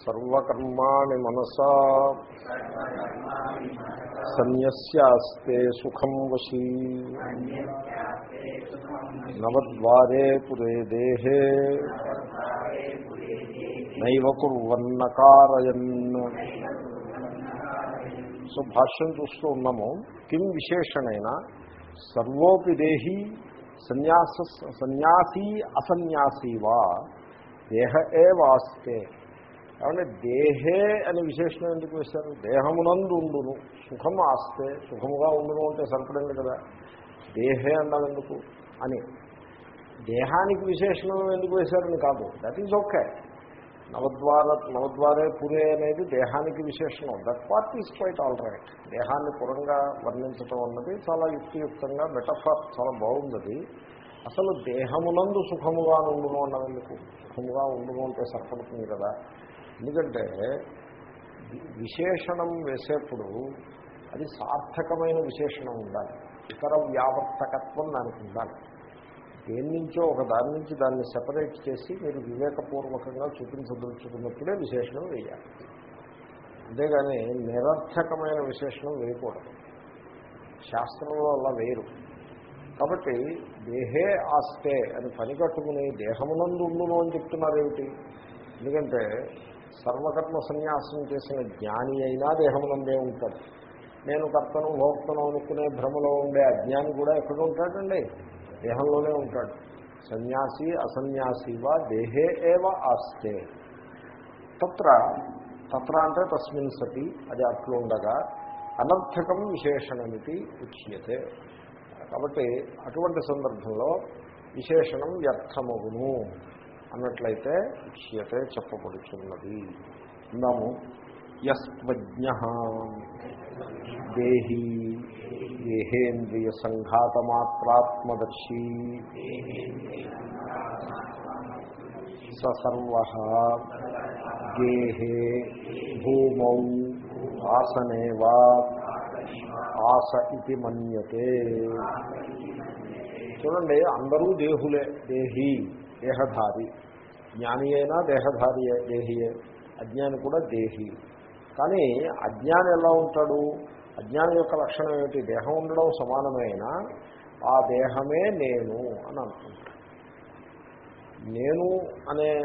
सर्वकर्माणि मनसा सन्न्यस्यास्ते सुखं वशी नवद्वारे पुरे देहे నైవ కుర్వన్నకారయన్ సో భాష్యం చూస్తూ ఉన్నాము కిం విశేషణైన సర్వోపి దేహి సన్యాస సన్యాసీ అసన్యాసీ వా దేహ ఏ వాస్తే కాబట్టి దేహే అని విశేషణం ఎందుకు వేశారు? దేహమునందు ఉండును. సుఖం ఆస్తే సుఖముగా ఉండును అంటే సరిపడింది కదా. దేహే అన్నది ఎందుకు? అని. దేహానికి విశేషణం ఎందుకు వేశారని కాదు. దట్ ఈజ్ ఓకే నవద్వార నవద్వారే పురే అనేది దేహానికి విశేషణం. That part is quite all right దేహాన్ని పురంగా వర్ణించటం అన్నది చాలా యుక్తియుక్తంగా మెటఫర్ చాలా బాగుంది అసలు దేహమునందు సుఖముగా ఉండును అన్నందుకు సుఖముగా ఉండును అంటే సరిపడుతుంది కదా. ఎందుకంటే విశేషణం వేసేప్పుడు అది సార్థకమైన విశేషణం ఉండాలి. ఇతర వ్యావర్తకత్వం దానికి ఉండాలి. దేని నుంచో ఒక దాని నుంచి దాన్ని సెపరేట్ చేసి మీరు వివేకపూర్వకంగా చూపించదలుచుకున్నప్పుడే విశేషణం వేయాలి. అంతేగాని నిరర్థకమైన విశేషణం వేయకూడదు. శాస్త్రంలో అలా వేరు కాబట్టి దేహే ఆస్తే అని పని కట్టుకుని దేహమునందు ఉండును అని చెప్తున్నారేమిటి? ఎందుకంటే సర్వకర్మ సన్యాసం చేసిన జ్ఞాని అయినా దేహమునందే ఉంటాడు. నేను కర్తను భోక్తను అనుకునే భ్రమలో ఉండే అజ్ఞాని కూడా ఎక్కడ ఉంటాడండి? దేహంలోనే ఉంటాడు. సన్యాసి అసన్యాసి వా దేహే ఏవ ఆస్తే. తత్ర తత్ర అంటే తస్మిన్ సతి అది అట్లు ఉండగా అనర్థకం విశేషణమితి ఉచ్యతే. కాబట్టి అటువంటి సందర్భంలో విశేషణం వ్యర్థమగును. అన్నట్లయితే ఉచ్యతే చెప్పబడుచున్నది. అందాము యస్వజ్ఞ దేహీ దేహేంద్రియ సంఘాతమాత్రాత్మదర్శీ సర్వ గేహే భూమౌ ఆసనే వా ఆస ఇది మన్యతే. చూడండి అందరూ దేహులే దేహి దేహధారి. జ్ఞాని అయినా దేహధారి దేహియే అజ్ఞాని కూడా దేహి. కానీ అజ్ఞాని ఎలా ఉంటాడు? అజ్ఞానం యొక్క లక్షణం ఏమిటి? దేహం ఉండడం సమానమైన? ఆ దేహమే నేను అని అనుకుంటాడు. నేను అనే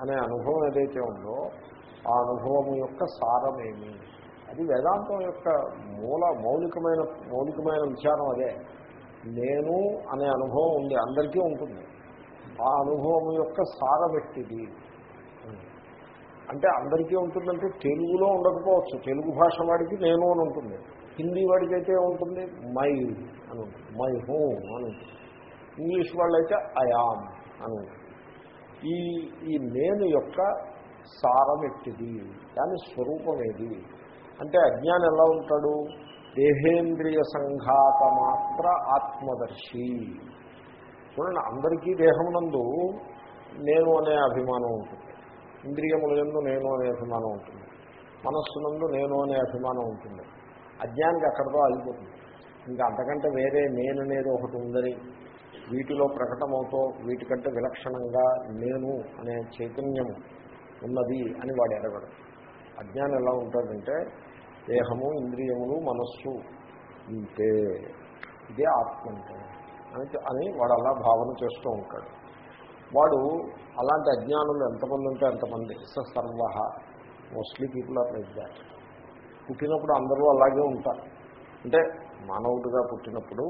అనే అనుభవం ఏదైతే ఉందో ఆ అనుభవం యొక్క సారమేమి? అది వేదాంతం యొక్క మూల మౌలికమైన మౌలికమైన విచారం అదే. నేను అనే అనుభవం ఉంది. అందరికీ ఉంటుంది. ఆ అనుభవం యొక్క సారమెట్టిది. అంటే అందరికీ ఉంటుందంటే తెలుగులో ఉండకపోవచ్చు. తెలుగు భాష వాడికి నేను అని ఉంటుంది. హిందీ వాడికి అయితే ఉంటుంది. మై అని ఉంటుంది. మై హోమ్ అని ఉంటుంది. ఇంగ్లీష్ వాళ్ళైతే అయామ్ అని ఉంటుంది. ఈ ఈ నేను యొక్క సారం ఎట్టిది దాని స్వరూపం ఏది అంటే అజ్ఞానం ఎలా ఉంటాడు? దేహేంద్రియ సంఘాత మాత్ర ఆత్మదర్శి. చూడండి అందరికీ దేహమునందు నేను అనే అభిమానం ఉంటుంది. ఇంద్రియముల ఎందు నేను అనే అభిమానం ఉంటుంది. మనస్సునందు నేను అనే అభిమానం ఉంటుంది. అజ్ఞానికి అక్కడితో ఆగిపోతుంది. ఇంకా అంతకంటే వేరే నేననేది ఒకటి ఉందని వీటిలో ప్రకటమవుతో వీటికంటే విలక్షణంగా నేను అనే చైతన్యము ఉన్నది అని వాడు ఎరగడు. అజ్ఞానం ఎలా ఉంటుందంటే దేహము ఇంద్రియములు మనస్సు ఇంతే. ఇదే ఆత్మ అంటే. అని అని వాడు అలా భావన చేస్తూ ఉంటాడు. వాడు అలాంటి అజ్ఞానులు ఎంతమంది ఉంటే ఎంతమంది స సర్వ. Mostly people are like that పుట్టినప్పుడు అందరూ అలాగే ఉంటారు. అంటే మానవుడిగా పుట్టినప్పుడు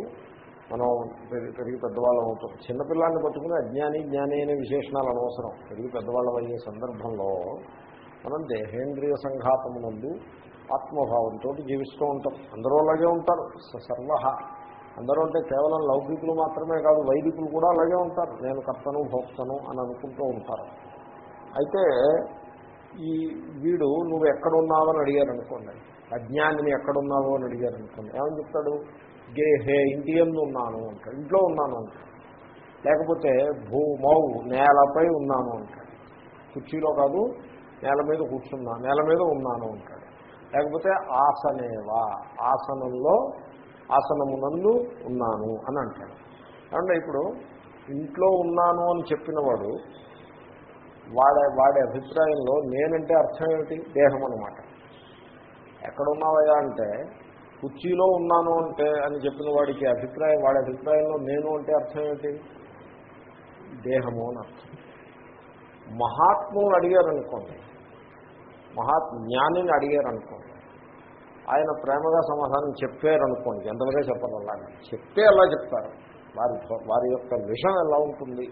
మనం పెరిగి పెరిగి పెద్దవాళ్ళం అవుతాం. చిన్నపిల్లాన్ని పట్టుకుని అజ్ఞాని జ్ఞాని అనే విశేషణాలు అనవసరం. పెరిగి పెద్దవాళ్ళం అయ్యే సందర్భంలో మనం దేహేంద్రియ సంఘాతం నందు ఆత్మభావంతో జీవిస్తూ ఉంటాం. అందరూ అలాగే ఉంటారు. సర్వ. అందరూ అంటే కేవలం లౌకికులు మాత్రమే కాదు వైదికులు కూడా అలాగే ఉంటారు. నేను కర్తను భోక్తను అని అనుకుంటూ ఉంటారు. అయితే ఈ వీడు నువ్వు ఎక్కడున్నావు అని అడిగారు అనుకోండి అజ్ఞానిని ఎక్కడున్నావు అని అడిగారు అనుకోండి ఏమని చెప్తాడు? గేహే ఇంటి ఎందు ఉన్నాను అంటాడు. ఇంట్లో ఉన్నాను అంటాడు. లేకపోతే భూమౌ నేలపై ఉన్నాను అంటాడు. కుర్చీలో కాదు నేల మీద కూర్చున్నా నేల మీద ఉన్నాను అంటాడు. లేకపోతే ఆసనేవా? ఆసనంలో ఆసనమునందు ఉన్నాను అని అంటాడు. అంటే ఇప్పుడు ఇంట్లో ఉన్నాను అని చెప్పినవాడు వాడే వాడి అభిప్రాయంలో నేనంటే అర్థం ఏమిటి? దేహం అనమాట ఎక్కడున్నావయ్యా అంటే కుర్చీలో ఉన్నాను అంటే అని చెప్పిన వాడికి అభిప్రాయం వాడి అభిప్రాయంలో నేను అంటే అర్థం ఏమిటి? దేహము అని అర్థం. మహాత్ములు అడిగారనుకోండి మహాత్ జ్ఞానిని అడిగారనుకోండి ఆయన ప్రేమగా సమాధానం చెప్పారనుకోండి ఎంతవరకు చెప్పరు అలాగే చెప్తే అలా చెప్తారు. వారి వారి యొక్క విషయం ఎలా ఉంటుంది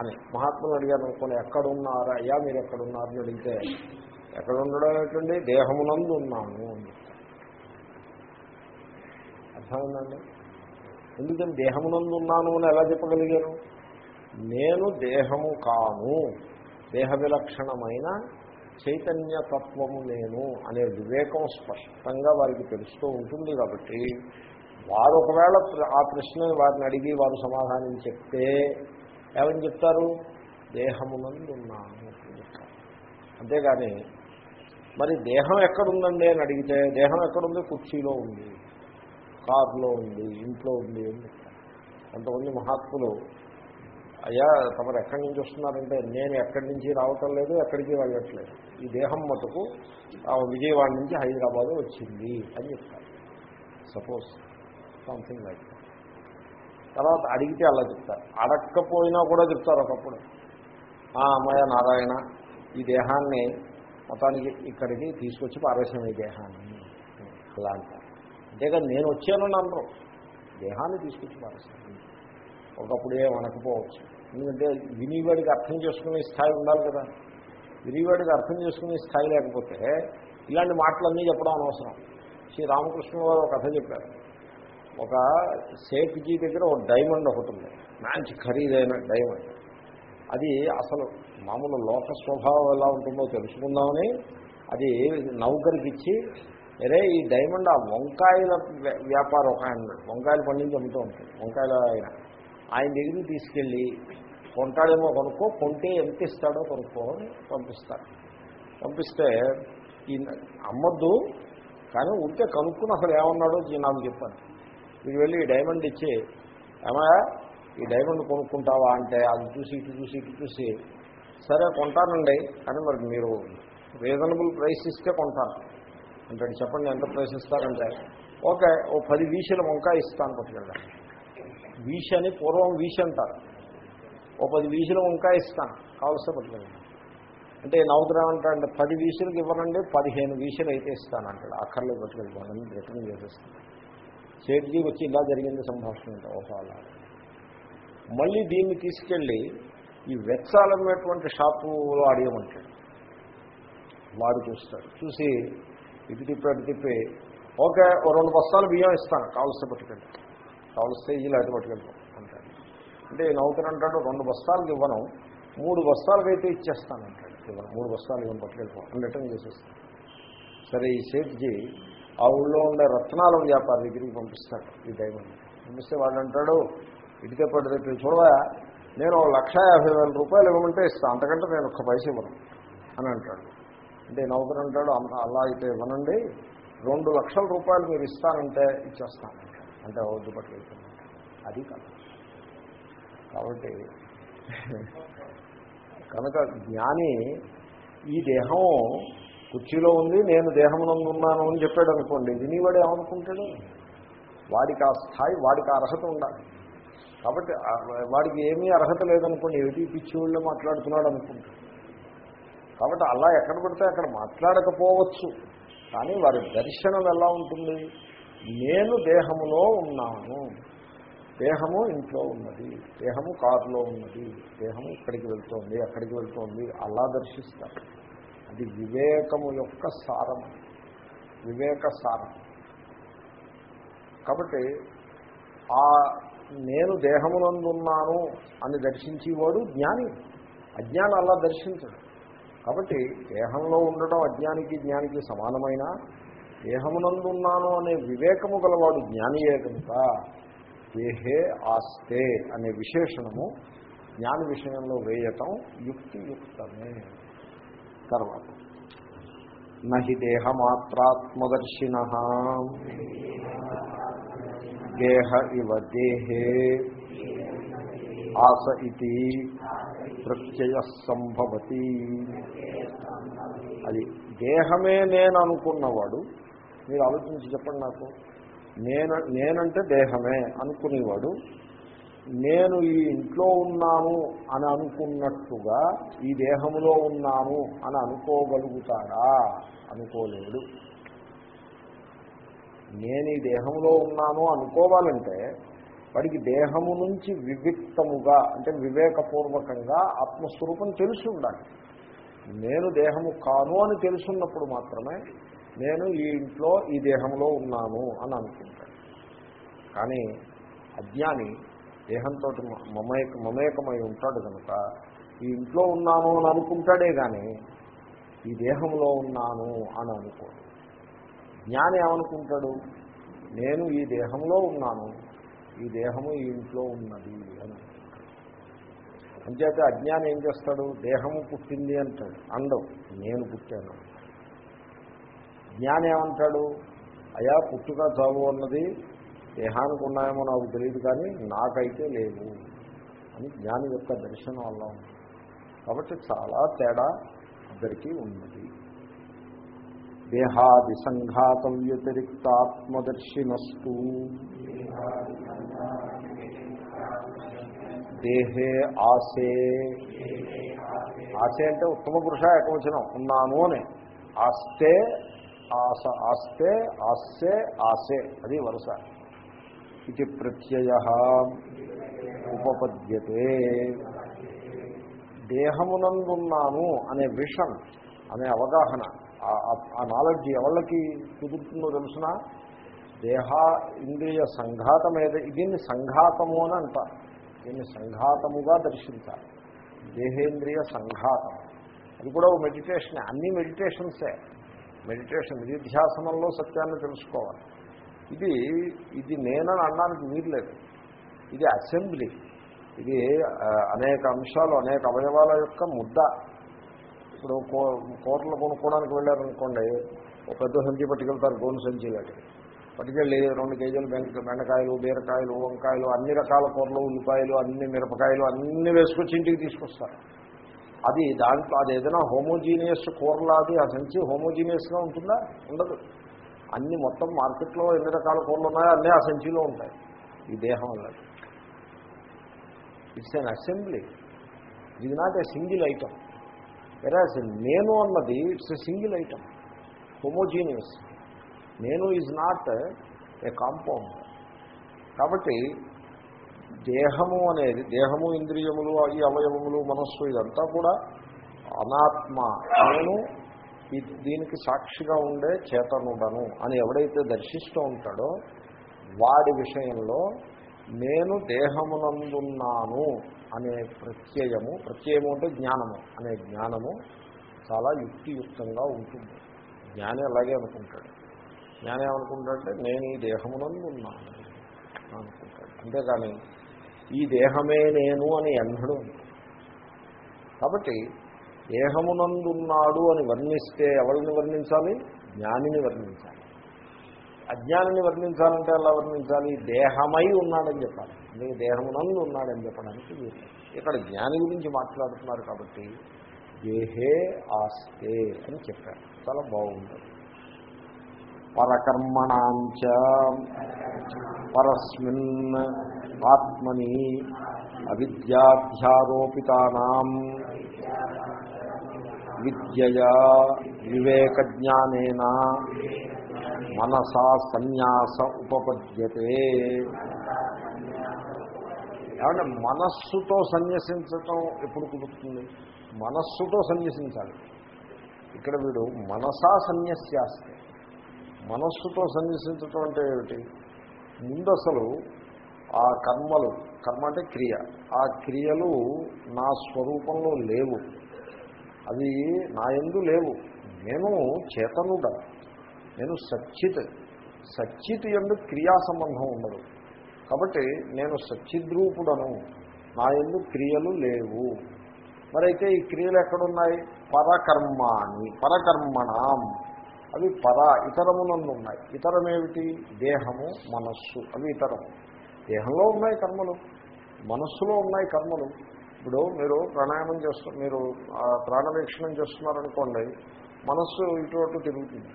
అని మహాత్ములు అడిగారు అనుకోండి ఎక్కడున్నారు? అయ్యా మీరు అని అడిగితే ఎక్కడ ఉండడం ఏంటండి దేహమునందు ఉన్నాను అని అర్థమైందండి? ఎందుకని దేహమునందు ఉన్నాను అని ఎలా చెప్పగలిగారు? నేను దేహము కాను దేహ విలక్షణమైన చైతన్యతత్వము నేను అనే వివేకం స్పష్టంగా వారికి తెలుస్తూ ఉంటుంది కాబట్టి వారు ఒకవేళ ఆ ప్రశ్న వారిని అడిగి వారు సమాధానం చెప్తే ఏమని చెప్తారు? దేహమునందు ఉన్నాను అని అంతేగాని మరి దేహం ఎక్కడుందండి అని అడిగితే దేహం ఎక్కడుంది? కుర్చీలో ఉంది కారులో ఉంది ఇంట్లో ఉంది అని చెప్తారు. కొంతమంది మహాత్ములు అయ్యా తమరు ఎక్కడి నుంచి వస్తున్నారంటే నేను ఎక్కడి నుంచి రావటం లేదు ఎక్కడికి వెళ్ళట్లేదు. ఈ దేహం మటుకు ఆ విజయవాడ నుంచి హైదరాబాద్ వచ్చింది అని చెప్తారు. సపోజ్ సంథింగ్ లైక్ తర్వాత అడిగితే అలా చెప్తారు. అడక్కపోయినా కూడా చెప్తారు ఒకప్పుడు. ఆ అమ్మాయ నారాయణ ఈ దేహాన్ని మొత్తానికి ఇక్కడికి తీసుకొచ్చి పారేసాం ఈ దేహాన్ని. అలా అంటారు. నేను వచ్చాను అనరు. దేహాన్ని తీసుకొచ్చి పారేసాను ఒకప్పుడే వనకపోవచ్చు ఎందుకంటే వినివాడికి అర్థం చేసుకునే స్థాయి ఉండాలి కదా. విరివాడికి అర్థం చేసుకునే స్థాయి లేకపోతే ఇలాంటి మాటలన్నీ చెప్పడం అనవసరం. శ్రీ రామకృష్ణ గారు కథ చెప్పారు. ఒక సేఫ్జీ దగ్గర ఒక డైమండ్ ఒకటి ఉంది. మంచి ఖరీదైన డైమండ్. అది అసలు మామూలు లోక స్వభావం ఎలా ఉంటుందో తెలుసుకుందామని అది నౌకరికి ఇచ్చి అరే ఈ డైమండ్ ఆ వంకాయల వ్యాపారం ఒక ఆయన వంకాయలు పండించి అమ్ముతూ ఉంటుంది వంకాయల ఆయన. ఆయన దగ్గరికి తీసుకెళ్ళి కొంటాడేమో కొనుక్కో కొంటే ఎంత ఇస్తాడో కొనుక్కో అని పంపిస్తాడు పంపిస్తే ఈ అమ్మద్దు కానీ ఉంటే కనుక్కుని అసలు ఏమన్నాడో నాకు చెప్పాను మీరు వెళ్ళి ఈ డైమండ్ ఇచ్చి ఏమా ఈ డైమండ్ కొనుక్కుంటావా అంటే అది చూసి ఇటు చూసి ఇటు చూసి సరే కొంటానండి కానీ మరి మీరు రీజనబుల్ ప్రైస్ ఇస్తే కొంటాను. అంటే చెప్పండి ఎంత ప్రైస్ ఇస్తారంటే ఓకే ఓ పది వీషల వంకాయ ఇస్తాను పట్టుకెళ్ళండి. వీష అని పూర్వం వీష అంటారు ఓ పది వీసులు వంకాయ ఇస్తాను కావలస్తే పట్టుకుని అంటే నవ్వుతున్నా అంటే పది వీసులకు ఇవ్వనండి పదిహేను వీసులు అయితే ఇస్తాను అంటాడు. అక్కర్లేదు పట్టుకెళ్ళిపోండి రిటర్న్ చేసేస్తాను. సేట్జీకి వచ్చి ఇలా జరిగింది సంభాషణ అంటే ఓహో అలా. మళ్ళీ దీన్ని తీసుకెళ్ళి ఈ వెచ్చాలన్నటువంటి షాపులో అడిగమంటాడు వాడు చూస్తాడు. చూసి ఇటు తిప్పి అటు తిప్పి ఓకే ఓ రెండు బస్తాలు బియ్యం ఇస్తాను కావలస్తే పట్టుకెళ్ళి. కావలిస్తే ఇలా అటు పట్టుకెళ్ళిపో. అంటే నవ్వుతానంటాడు రెండు బస్తాలకు ఇవ్వను మూడు బస్తాలకు అయితే ఇచ్చేస్తాను ఇవ్వను మూడు బస్తాలు ఇవ్వను పట్టుకెళ్ళిపో అని రిటర్న్ చేసేస్తాను. సరే ఈ సేట్జీ ఆ ఊళ్ళో ఉండే రత్నాల వ్యాపారి దగ్గరికి పంపిస్తాడు ఈ డైమండ్ పంపిస్తే వాళ్ళు అంటాడు ఇటుకే పడితే చూడవా? నేను లక్ష యాభై వేల రూపాయలు ఇవ్వమంటే ఇస్తాను అంతకంటే నేను ఒక్క పైస ఇవ్వను. అని అంటాడు. అంటే నౌకరు అంటాడు అలా అయితే ఇవ్వనండి రెండు లక్షల రూపాయలు మీరు ఇస్తానంటే ఇచ్చేస్తాను. అంటే వద్దు పట్టుకెళ్తున్నాను అది కాదు. కాబట్టి కనుక జ్ఞాని ఈ దేహం కుర్చీలో ఉంది నేను దేహమునందు ఉన్నాను అని చెప్పాడు అనుకోండి వినివాడు ఏమనుకుంటాడు? వాడికి ఆ స్థాయి వాడికి అర్హత ఉండాలి. కాబట్టి వాడికి ఏమీ అర్హత లేదనుకోండి ఏమిటి? పిచ్చి వాళ్ళు మాట్లాడుతున్నాడు అనుకుంటాడు. కాబట్టి అలా ఎక్కడ పడితే అక్కడ మాట్లాడకపోవచ్చు. కానీ వారి దర్శనం ఎలా ఉంటుంది? నేను దేహములో ఉన్నాను. దేహము ఇంట్లో ఉన్నది దేహము కారులో ఉన్నది దేహము ఇక్కడికి వెళ్తోంది అక్కడికి వెళ్తోంది అలా దర్శిస్తారు. అది వివేకము యొక్క సారం. వివేక సారం. కాబట్టి ఆ నేను దేహమునందున్నాను అని దర్శించేవాడు జ్ఞాని. అజ్ఞానం అలా దర్శించడు. కాబట్టి దేహంలో ఉండడం అజ్ఞానికి జ్ఞానికి సమానమైన? దేహమునందున్నాను అనే వివేకము గలవాడు జ్ఞానియే కనుక దేహే ఆస్తే అనే విశేషణము జ్ఞాన విషయంలో వేయటం యుక్తియుక్తమే. తర్వాత నహి దేహమాత్రాత్మదర్శిన దేహ ఇవ దేహే ఆస ఇది ప్రత్యయ సంభవతి. అది దేహమే నేను అనుకున్నవాడు మీరు ఆలోచించి చెప్పండి నాకు. నేను నేనంటే దేహమే అనుకునేవాడు. నేను ఈ ఇంట్లో ఉన్నాను అని అనుకున్నట్టుగా ఈ దేహంలో ఉన్నాను అని అనుకోగలుగుతాడా? అనుకోలేడు. నేను ఈ దేహంలో ఉన్నాను అనుకోవాలంటే వాడికి దేహము నుంచి వివిక్తముగా అంటే వివేకపూర్వకంగా ఆత్మస్వరూపం తెలిసి ఉండాలి. నేను దేహము కాను అని తెలుసున్నప్పుడు మాత్రమే నేను ఈ ఇంట్లో ఈ దేహంలో ఉన్నాను అని అనుకుంటాడు. కానీ అజ్ఞాని దేహంతో మమేక మమేకమై ఉంటాడు కనుక ఈ ఇంట్లో ఉన్నాను అని అనుకుంటాడే కానీ ఈ దేహంలో ఉన్నాను అని అనుకోడు. జ్ఞాని ఏమనుకుంటాడు? నేను ఈ దేహంలో ఉన్నాను ఈ దేహము ఈ ఇంట్లో ఉన్నది అని అంచేత అజ్ఞానం ఏం చేస్తాడు? దేహము పుట్టింది అంటాడు. అండవు నేను పుట్టాను. జ్ఞానం ఏమంటాడు అయా పుట్టుక చావు అన్నది దేహానికి ఉన్నాయేమో నాకు తెలియదు కానీ నాకైతే లేదు అని జ్ఞాని యొక్క దర్శనం వల్ల ఉంది. కాబట్టి చాలా తేడా ఇద్దరికీ ఉన్నది. దేహాది సంఘాతం వ్యతిరిక్తాత్మదర్శినస్తు. దేహే ఆసే. ఆసే అంటే ఉత్తమ పురుష ఏకవచనం. ఉన్నాను అని. ఆస్తే ఆస ఆస్తే ఆస్తే ఆసే. అది వరుస. ఇది ప్రత్యయ. ఉపపద్యతే. దేహమునందున్నాను అనే విషన్ అనే అవగాహన ఆ నాలెడ్జ్ ఎవళ్ళకి కుదురుతుందో తెలుసిన? దేహ ఇంద్రియ సంఘాతం ఏదో దీన్ని సంఘాతము అని అంటారు. దీన్ని సంఘాతముగా దర్శించాలి. దేహేంద్రియ సంఘాతం. అది కూడా మెడిటేషన్ అన్ని మెడిటేషన్సే మెడిటేషన్ నిధ్యాసనంలో సత్యాన్ని తెలుసుకోవాలి. ఇది ఇది నేనని అనడానికి వీర్లేదు ఇది అసెంబ్లీ. ఇది అనేక అంశాలు అనేక అవయవాల యొక్క ముద్ద. ఇప్పుడు కోటలు కొనుక్కోవడానికి వెళ్ళారనుకోండి ఒక పెద్ద సంచి పట్టుకెళ్తారు గోను సంచి లాంటివి పట్టుకెళ్ళి రెండు కేజీలు బెండ బెండకాయలు బీరకాయలు వంకాయలు అన్ని రకాల కూరలు ఉల్లిపాయలు అన్ని మిరపకాయలు అన్ని వేసుకొచ్చి ఇంటికి తీసుకొస్తారు. అది దాంట్లో అది ఏదైనా హోమోజీనియస్ కూరలాది ఆ సంచి హోమోజీనియస్గా ఉంటుందా? ఉండదు. అన్ని మొత్తం మార్కెట్లో ఎన్ని రకాల కూరలు ఉన్నాయో అన్నీ ఆ సంచిలో ఉంటాయి. ఈ దేహం అన్నది. ఇట్స్ అన్ అసెంబ్లీ ఇది not a single item whereas నేను అన్నది it's a single item homogeneous నేను ఈజ్ నాట్ ఏ కాంపౌండ్ కాబట్టి దేహము అనేది దేహము ఇంద్రియములు ఈ అవయవములు మనస్సు ఇదంతా కూడా అనాత్మ. నేను దీనికి సాక్షిగా ఉండే చేతనుడను అని ఎవడైతే దర్శిస్తూ ఉంటాడో వాడి విషయంలో నేను దేహమునందున్నాను అనే ప్రత్యయము ప్రత్యయము అంటే జ్ఞానము అనే జ్ఞానము చాలా యుక్తియుక్తంగా ఉంటుంది. జ్ఞాని అలాగే అనుకుంటాడు. జ్ఞానం ఏమనుకుంటాడంటే నేను ఈ దేహమునందు ఉన్నాను అనుకుంటాడు. అంతేకాని ఈ దేహమే నేను అని ఎన్నడూ కాబట్టి దేహమునందున్నాడు అని వర్ణిస్తే ఎవరిని వర్ణించాలి? జ్ఞానిని వర్ణించాలి. అజ్ఞానిని వర్ణించాలంటే ఎలా వర్ణించాలి? దేహమై ఉన్నాడని చెప్పాలి. అందుకే దేహమునందు ఉన్నాడని చెప్పడానికి వీరు ఇక్కడ జ్ఞాని గురించి మాట్లాడుతున్నారు కాబట్టి దేహే ఆస్తే అని చెప్పారు. చాలా బాగుంటుంది పరకర్మణాంచ పరస్మిన్ ఆత్మని అవిద్యాధ్యారోపితానాం. విద్యయా వివేకజ్ఞానేన మనసా సన్యాస ఉపపద్యతే. ఏమంటే మనస్సుతో సన్యసించటం ఎప్పుడు కుదురుతుంది? మనస్సుతో సన్యసించాలి. ఇక్కడ వీడు మనసా సన్యస్యాస్తే మనస్సుతో సన్యసించటం అంటే ఏమిటి? ముందు అసలు ఆ కర్మలు కర్మ అంటే క్రియ. ఆ క్రియలు నా స్వరూపంలో లేవు. అవి నా ఎందు లేవు. నేను చేతనుడ నేను సచ్చిత్. సచ్చిత్ ఎందు క్రియా సంబంధం ఉండదు. కాబట్టి నేను సచ్చిద్రూపుడను. నా ఎందు క్రియలు లేవు. మరైతే ఈ క్రియలు ఎక్కడున్నాయి? పరకర్మాణి పరకర్మణం. అవి పర ఇతరమునందు ఉన్నాయి ఇతరమేమిటి? దేహము మనస్సు. అవి ఇతరము దేహంలో ఉన్నాయి కర్మలు మనస్సులో ఉన్నాయి కర్మలు. ఇప్పుడు మీరు ప్రాణాయామం చేస్తు మీరు ఆ ప్రాణవీక్షణం చేస్తున్నారనుకోండి మనస్సు ఇటు అటు తిరుగుతుంది.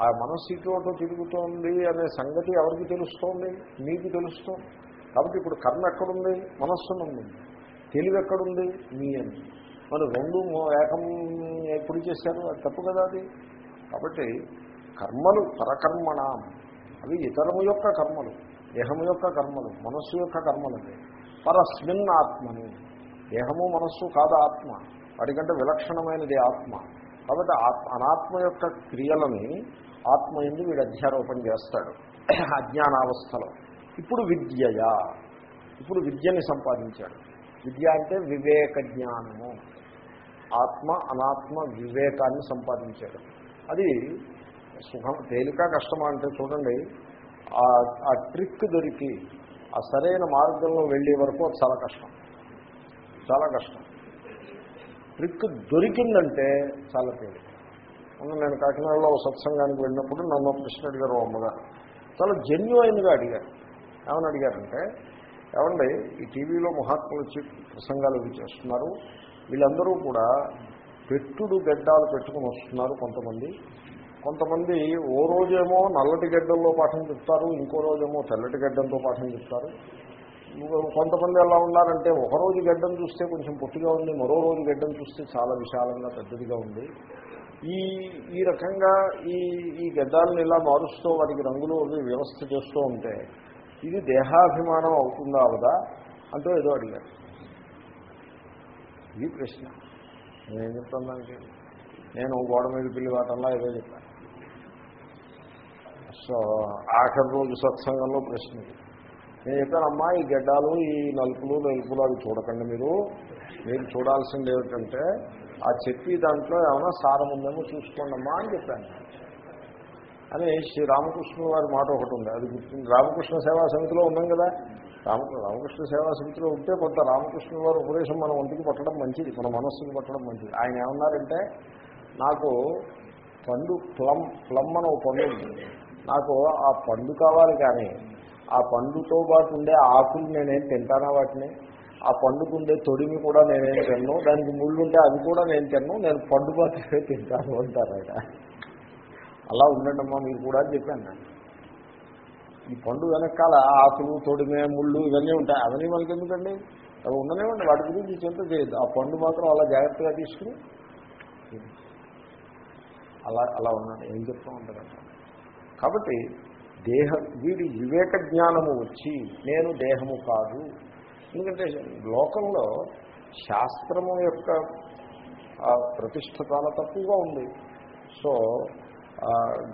ఆ మనస్సు ఇటు అటు తిరుగుతోంది అనే సంగతి ఎవరికి తెలుస్తోంది? మీకు తెలుస్తోంది. కాబట్టి ఇప్పుడు కర్మ ఎక్కడుంది? మనస్సునుంది తెలివి ఎక్కడుంది? మీ అని. మరి రెండు ఏకం ఎప్పుడు చేశారు? అది తప్పు కదా అది. కాబట్టి కర్మలు పరకర్మణ. అవి ఇతరము యొక్క కర్మలు. దేహము యొక్క కర్మలు మనస్సు యొక్క కర్మలు పరస్మిన్ ఆత్మని. దేహము మనస్సు కాదు ఆత్మ. వాటికంటే విలక్షణమైనది ఆత్మ. కాబట్టి ఆత్మ అనాత్మ యొక్క క్రియలని ఆత్మ ఎందు వీడు అధ్యారోపణ చేస్తాడు. అజ్ఞానావస్థలో. ఇప్పుడు విద్యయా. ఇప్పుడు విద్యని సంపాదించాడు. విద్య అంటే వివేక జ్ఞానము. ఆత్మ అనాత్మ వివేకాన్ని సంపాదించాడు. అది సుఖం తేలిక కష్టమా అంటే చూడండి ఆ- ఆ ట్రిక్ దొరికి ఆ సరైన మార్గంలో వెళ్ళే వరకు అది చాలా కష్టం. చాలా కష్టం. ట్రిక్ దొరికిందంటే చాలా తేలిక మొన్న నేను కాకినాడలో సత్సంగానికి వెళ్ళినప్పుడు నన్ను కృష్ణుడి గారు అడిగారు అమ్మగారు చాలా జెన్యువైన్గా అడిగారు. ఏమని అడిగారంటే ఏమండి ఈ టీవీలో మహాత్ములు వచ్చి ప్రసంగాలు చేస్తున్నారు. వీళ్ళందరూ కూడా పెట్టుడు గడ్డాలు పెట్టుకుని వస్తున్నారు కొంతమంది. కొంతమంది ఓ రోజేమో నల్లటి గడ్డల్లో పాఠం చెప్తారు ఇంకో రోజేమో తెల్లటి గడ్డంతో పాఠం చెప్తారు. కొంతమంది ఎలా ఉన్నారంటే ఒక రోజు గడ్డం చూస్తే కొంచెం పొట్టిగా ఉంది మరో రోజు గడ్డం చూస్తే చాలా విశాలంగా పెద్దదిగా ఉంది. ఈ ఈ రకంగా ఈ ఈ గడ్డాలను ఇలా మారుస్తూ వాటికి రంగులు అవి వ్యవస్థ చేస్తూ ఉంటే ఇది దేహాభిమానం అవుతుందా అవదా అంటూ ఏదో అడిగారు. ఇది ప్రశ్న. నేనేం చెప్తాను దానికి? నేను గోడ మీద పిల్లి వాటంలా ఏదో చెప్పాను. సో ఆఖరి రోజు సత్సంగంలో ప్రశ్న నేను చెప్పాను అమ్మా ఈ గడ్డాలు ఈ నలుపులు నలుపులు అవి చూడకండి మీరు. మీరు చూడాల్సింది ఏమిటంటే ఆ చెప్పి దాంట్లో ఏమైనా సారం ఉందేమో చూసుకోండి అమ్మా అని చెప్పాను. అని శ్రీ రామకృష్ణ వారి మాట ఒకటి ఉంది. అది గుర్తుంది రామకృష్ణ సేవా సమితిలో ఉన్నాం కదా. రామ రామకృష్ణ సేవా సమితిలో ఉంటే కొంత రామకృష్ణ వారి ఉపదేశం మన ఒంటికి పట్టడం మంచిది మన మనస్సుకి పట్టడం మంచిది. ఆయన ఏమన్నారంటే నాకు పండు ప్లమ్ ప్లమ్ అని ఒక పండు ఉంది. నాకు ఆ పండు కావాలి కానీ ఆ పండుతో పాటు ఉండే ఆకులు నేనేం తింటానా వాటిని? ఆ పండుకు ఉండే తొడిమి కూడా నేనేం తిన్ను? దానికి ముళ్ళు ఉంటే అది కూడా నేను తిన్ను? నేను పండు మాత్రమే తింటాను అంటారట అలా ఉండండమ్మా మీరు కూడా చెప్పాను నేను. ఈ పండు వెనకాల ఆకులు తొడిమే ముళ్ళు ఇవన్నీ ఉంటాయి. అవన్నీ మనకి ఎందుకండి అవి ఉండనివ్వండి వాటి గురించి చింత చేయదు ఆ పండు మాత్రం అలా జాగ్రత్తగా తీసుకుని అలా అలా ఉన్నాను ఏం చెప్తూ ఉంటారంట? కాబట్టి దేహ వీడి వివేక జ్ఞానము వచ్చి నేను దేహము కాదు. ఎందుకంటే లోకంలో శాస్త్రము యొక్క ప్రతిష్ట చాలా తక్కువగా ఉంది. సో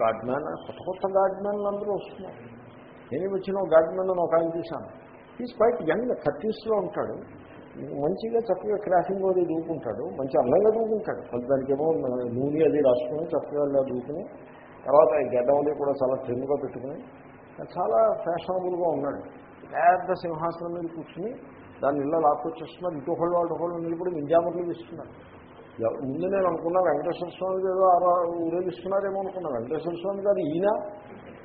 గాడ్ కొత్త కొత్త గాడ్ అందరూ వస్తున్నారు. నేను వచ్చిన గాడ్ అని ఒక ఆయన చూశాను. ఈజ్ క్వైట్ యంగ్ థర్టీస్లో ఉంటాడు. మంచిగా చక్కగా క్రాసింగ్ అది దూకుంటాడు మంచి అందంగా దూకుంటాడు దానికి ఏమో నూనె అది రాసుకుని చక్కగా దూకుని తర్వాత ఈ గడ్డవల్లి కూడా చాలా ట్రిమ్గా పెట్టుకుని చాలా ఫ్యాషనబుల్గా ఉన్నాడు. పెద్ద సింహాసనం మీద కూర్చుని దాన్ని ఇళ్ళ లాక్కొచ్చేస్తున్నారు. ఇటు ఒకళ్ళు వాళ్ళు ఒకళ్ళు నిలబడి నింజామర్లు ఇస్తున్నారు ముందు నేను అనుకున్నా వెంకటేశ్వర స్వామి ఏదో ఊరేగిస్తున్నారేమో అనుకున్నా. వెంకటేశ్వర స్వామి గారు ఈయన.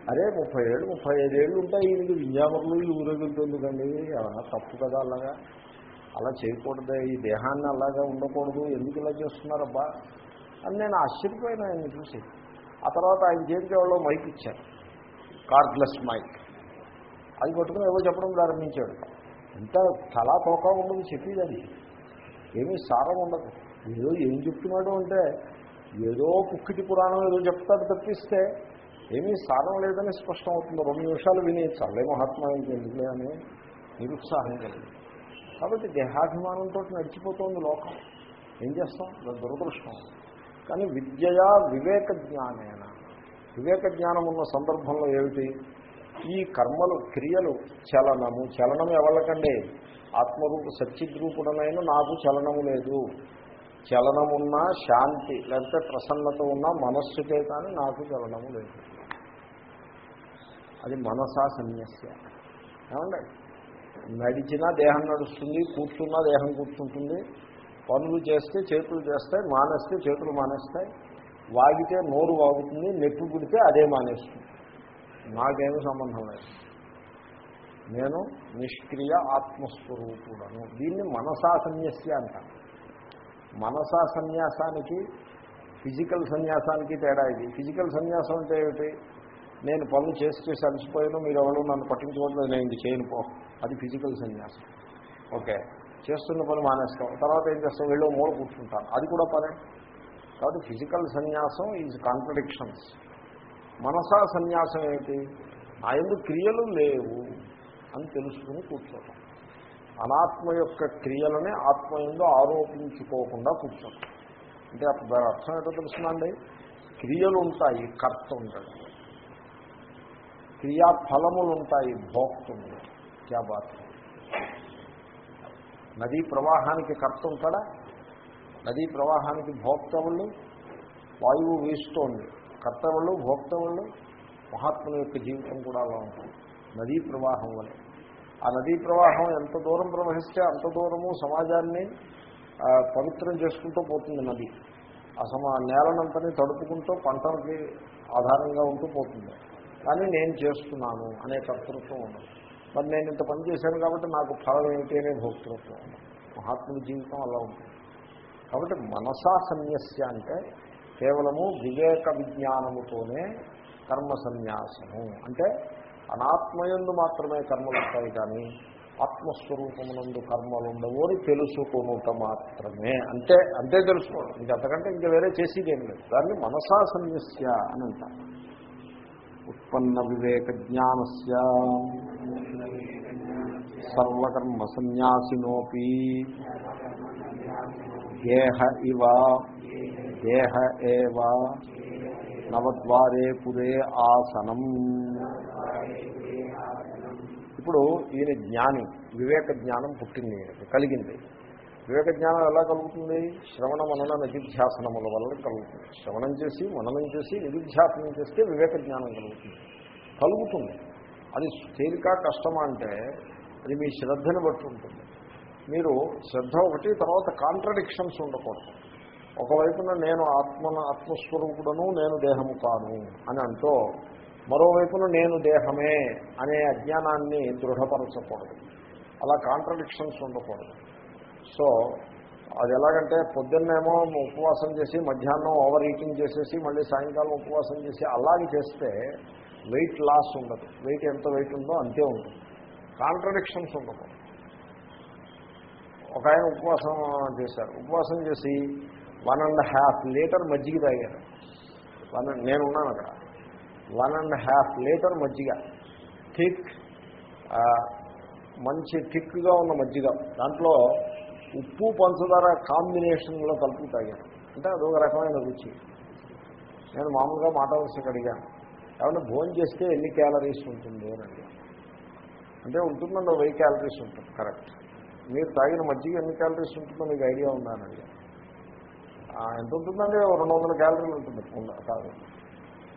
అరే ముప్పై ఏళ్ళు ముప్పై ఐదు ఏళ్ళు ఉంటాయి ఈయనకి వింజామర్లు ఈ ఊరేగుతుందండి ఏమన్నా తప్పు కదా అలాగా. అలా చేయకూడదు. ఈ దేహాన్ని అలాగా ఉండకూడదు. ఎందుకు ఇలా చేస్తున్నారబ్బా? అని నేను ఆశ్చర్యపోయినా ఆయన చూసి ఆ తర్వాత ఆయన చేతికి ఎవరో మైక్ ఇచ్చారు. Cordless mic. అది కొట్టుకుని ఏవో చెప్పడం ప్రారంభించాడు. ఎంత చాలా తోకా ఉండదు చెప్పేది అది. ఏమీ సారం ఉండదు. ఏదో ఏం చెప్తున్నాడు అంటే ఏదో పుక్కిటి పురాణం ఏదో చెప్తాడు తప్పిస్తే ఏమీ సారం లేదని స్పష్టం అవుతుంది రెండు నిమిషాలు విని చల్లే మహాత్మా ఇంకెందుకులే అని నిరుత్సాహం కలిగింది. కాబట్టి దేహాభిమానంతో నడిచిపోతుంది లోకం. ఏం చేస్తాం? దురదృష్టం. కానీ విద్యయా వివేక జ్ఞానేన వివేక జ్ఞానం ఉన్న సందర్భంలో ఏమిటి? ఈ కర్మలు క్రియలు చలనము. చలనం ఎవళ్ళకండి ఆత్మరూప సత్యద్రూపుడనైన నాకు చలనము లేదు. చలనమున్నా శాంతి లేకపోతే ప్రసన్నత ఉన్నా మనస్సుకే కానీ నాకు చలనము లేదు. అది మనసా సన్యస్య. ఏమండి? నడిచినా దేహం నడుస్తుంది కూర్చున్నా దేహం కూర్చుంటుంది. పనులు చేస్తే చేతులు చేస్తాయి మానేస్తే చేతులు మానేస్తాయి. వాగితే నోరు వాగుతుంది నెప్పు పుడితే అదే మానేస్తుంది. నాకేమి సంబంధం లేదు. నేను నిష్క్రియ ఆత్మస్వరూపుడను. దీన్ని మనసా సన్యాసి అంటాను మనసా సన్యాసానికి ఫిజికల్ సన్యాసానికి తేడా ఇది. ఫిజికల్ సన్యాసం అంటే ఏమిటి? నేను పనులు చేసి చేసి అలసిపోయాను మీరు ఎవరు నన్ను పట్టించుకోవట్లేదు నేను ఇది చేయను పో. అది ఫిజికల్ సన్యాసం. ఓకే. చేస్తున్న పని మానేస్తాం. తర్వాత ఏం చేస్తాం? వెళ్ళి మూల కూర్చుంటాం. అది కూడా పనే. కాబట్టి ఫిజికల్ సన్యాసం ఈజ్ కాంట్రడిక్షన్స్. మనసా సన్యాసం ఏంటి నా క్రియలు లేవు అని తెలుసుకుని కూర్చోటం. అనాత్మ యొక్క క్రియలని ఆత్మ ఎందు ఆరోపించుకోకుండా కూర్చోటం. అంటే అప్పుడు దాని అర్థం ఏంటో తెలుసునండి క్రియలు ఉంటాయి కర్త ఉండడం. క్రియాఫలములు ఉంటాయి భోక్తుంది క్యా బాత్? నదీ ప్రవాహానికి కర్త ఉంటాడా నదీ ప్రవాహానికి భోక్తవుళ్ళు? వాయువు వీస్తోంది. కర్తవుళ్ళు భోక్తవుళ్ళు? మహాత్ముల యొక్క జీవితం కూడా అలా ఉంటుంది. నదీ ప్రవాహం వల్ల. ఆ నదీ ప్రవాహం ఎంత దూరం ప్రవహిస్తే అంత దూరము సమాజాన్ని పవిత్రం చేసుకుంటూ పోతుంది నది. ఆ సమా నేలనంతని తడుపుకుంటూ పంటలకి ఆధారంగా ఉంటూ పోతుంది. కానీ నేను చేస్తున్నాను అనే కర్తృత్వం ఉండదు. మరి నేను ఇంత పని చేశాను కాబట్టి నాకు ఫలం ఏమిటి అనే భోక్తృత్వం. మహాత్ముడి జీవితం అలా ఉంటుంది. కాబట్టి మనసా సన్యస్య అంటే కేవలము వివేక విజ్ఞానముతోనే కర్మ సన్యాసము అంటే అనాత్మయందు మాత్రమే కర్మలు వస్తాయి కానీ ఆత్మస్వరూపమునందు కర్మలు ఉండవు అని తెలుసుకునుట మాత్రమే. అంటే అంతే తెలుసుకోవడం. ఇంక అంతకంటే ఇంక వేరే చేసేది ఏం లేదు. దాన్ని మనసా సన్యస్య అని అంటారు. ఉత్పన్న వివేక జ్ఞానస్య. సర్వకర్మ సన్యాసినోపి దేహ ఇవ దేహ ఏవ నవద్వారే పురే ఆసనం. ఇప్పుడు ఈయన జ్ఞాని వివేక జ్ఞానం పుట్టింది ఈయనకి కలిగింది. వివేక జ్ఞానం ఎలా కలుగుతుంది? శ్రవణ మనన నిధిధ్యాసనముల వల్ల కలుగుతుంది. శ్రవణం చేసి మననం చేసి నిధిధ్యాసనం చేస్తే వివేక జ్ఞానం కలుగుతుంది. కలుగుతుంది. అది తేలిక కష్టమా అంటే అది మీ శ్రద్ధను బట్టి ఉంటుంది. మీరు శ్రద్ధ ఒకటి తర్వాత కాంట్రడిక్షన్స్ ఉండకూడదు. ఒకవైపున నేను ఆత్మన ఆత్మస్వరూపుడను నేను దేహము కాను అని అంటూ మరోవైపున నేను దేహమే అనే అజ్ఞానాన్ని దృఢపరచకూడదు. అలా కాంట్రడిక్షన్స్ ఉండకూడదు. సో అది ఎలాగంటే పొద్దున్నేమో ఉపవాసం చేసి మధ్యాహ్నం ఓవర్ ఈటింగ్ చేసేసి మళ్ళీ సాయంకాలం ఉపవాసం చేసి అలాగే చేస్తే వెయిట్ లాస్ ఉండదు. వెయిట్ ఎంత వెయిట్ ఉందో అంతే ఉంటుంది. కాంట్రడిక్షన్స్ ఉండదు ఒక ఆయన ఉపవాసం చేశారు. ఉపవాసం చేసి వన్ అండ్ హాఫ్ లీటర్ మజ్జిగ తాగారు. వన్ నేను ఉన్నాను అక్కడ. వన్ అండ్ హాఫ్ లీటర్ మజ్జిగ. థిక్ మంచి థిక్గా ఉన్న మజ్జిగ. దాంట్లో ఉప్పు పంచదార కాంబినేషన్లో కలుపు తాగారు. అంటే అదొక రకమైన రుచి. నేను మామూలుగా మాట అడిగాను. ఏమన్నా భోజనం చేస్తే ఎన్ని క్యాలరీస్ ఉంటుంది అని అంటే ఉంటుందండి వెయ్యి క్యాలరీస్ ఉంటుంది కరెక్ట్ మీరు తాగిన మజ్జిగ ఎన్ని క్యాలరీస్ ఉంటుందో మీకు ఐడియా ఉందానండి ఎంత ఉంటుందండి? రెండు వందల క్యాలరీలు ఉంటుంది. కాదు.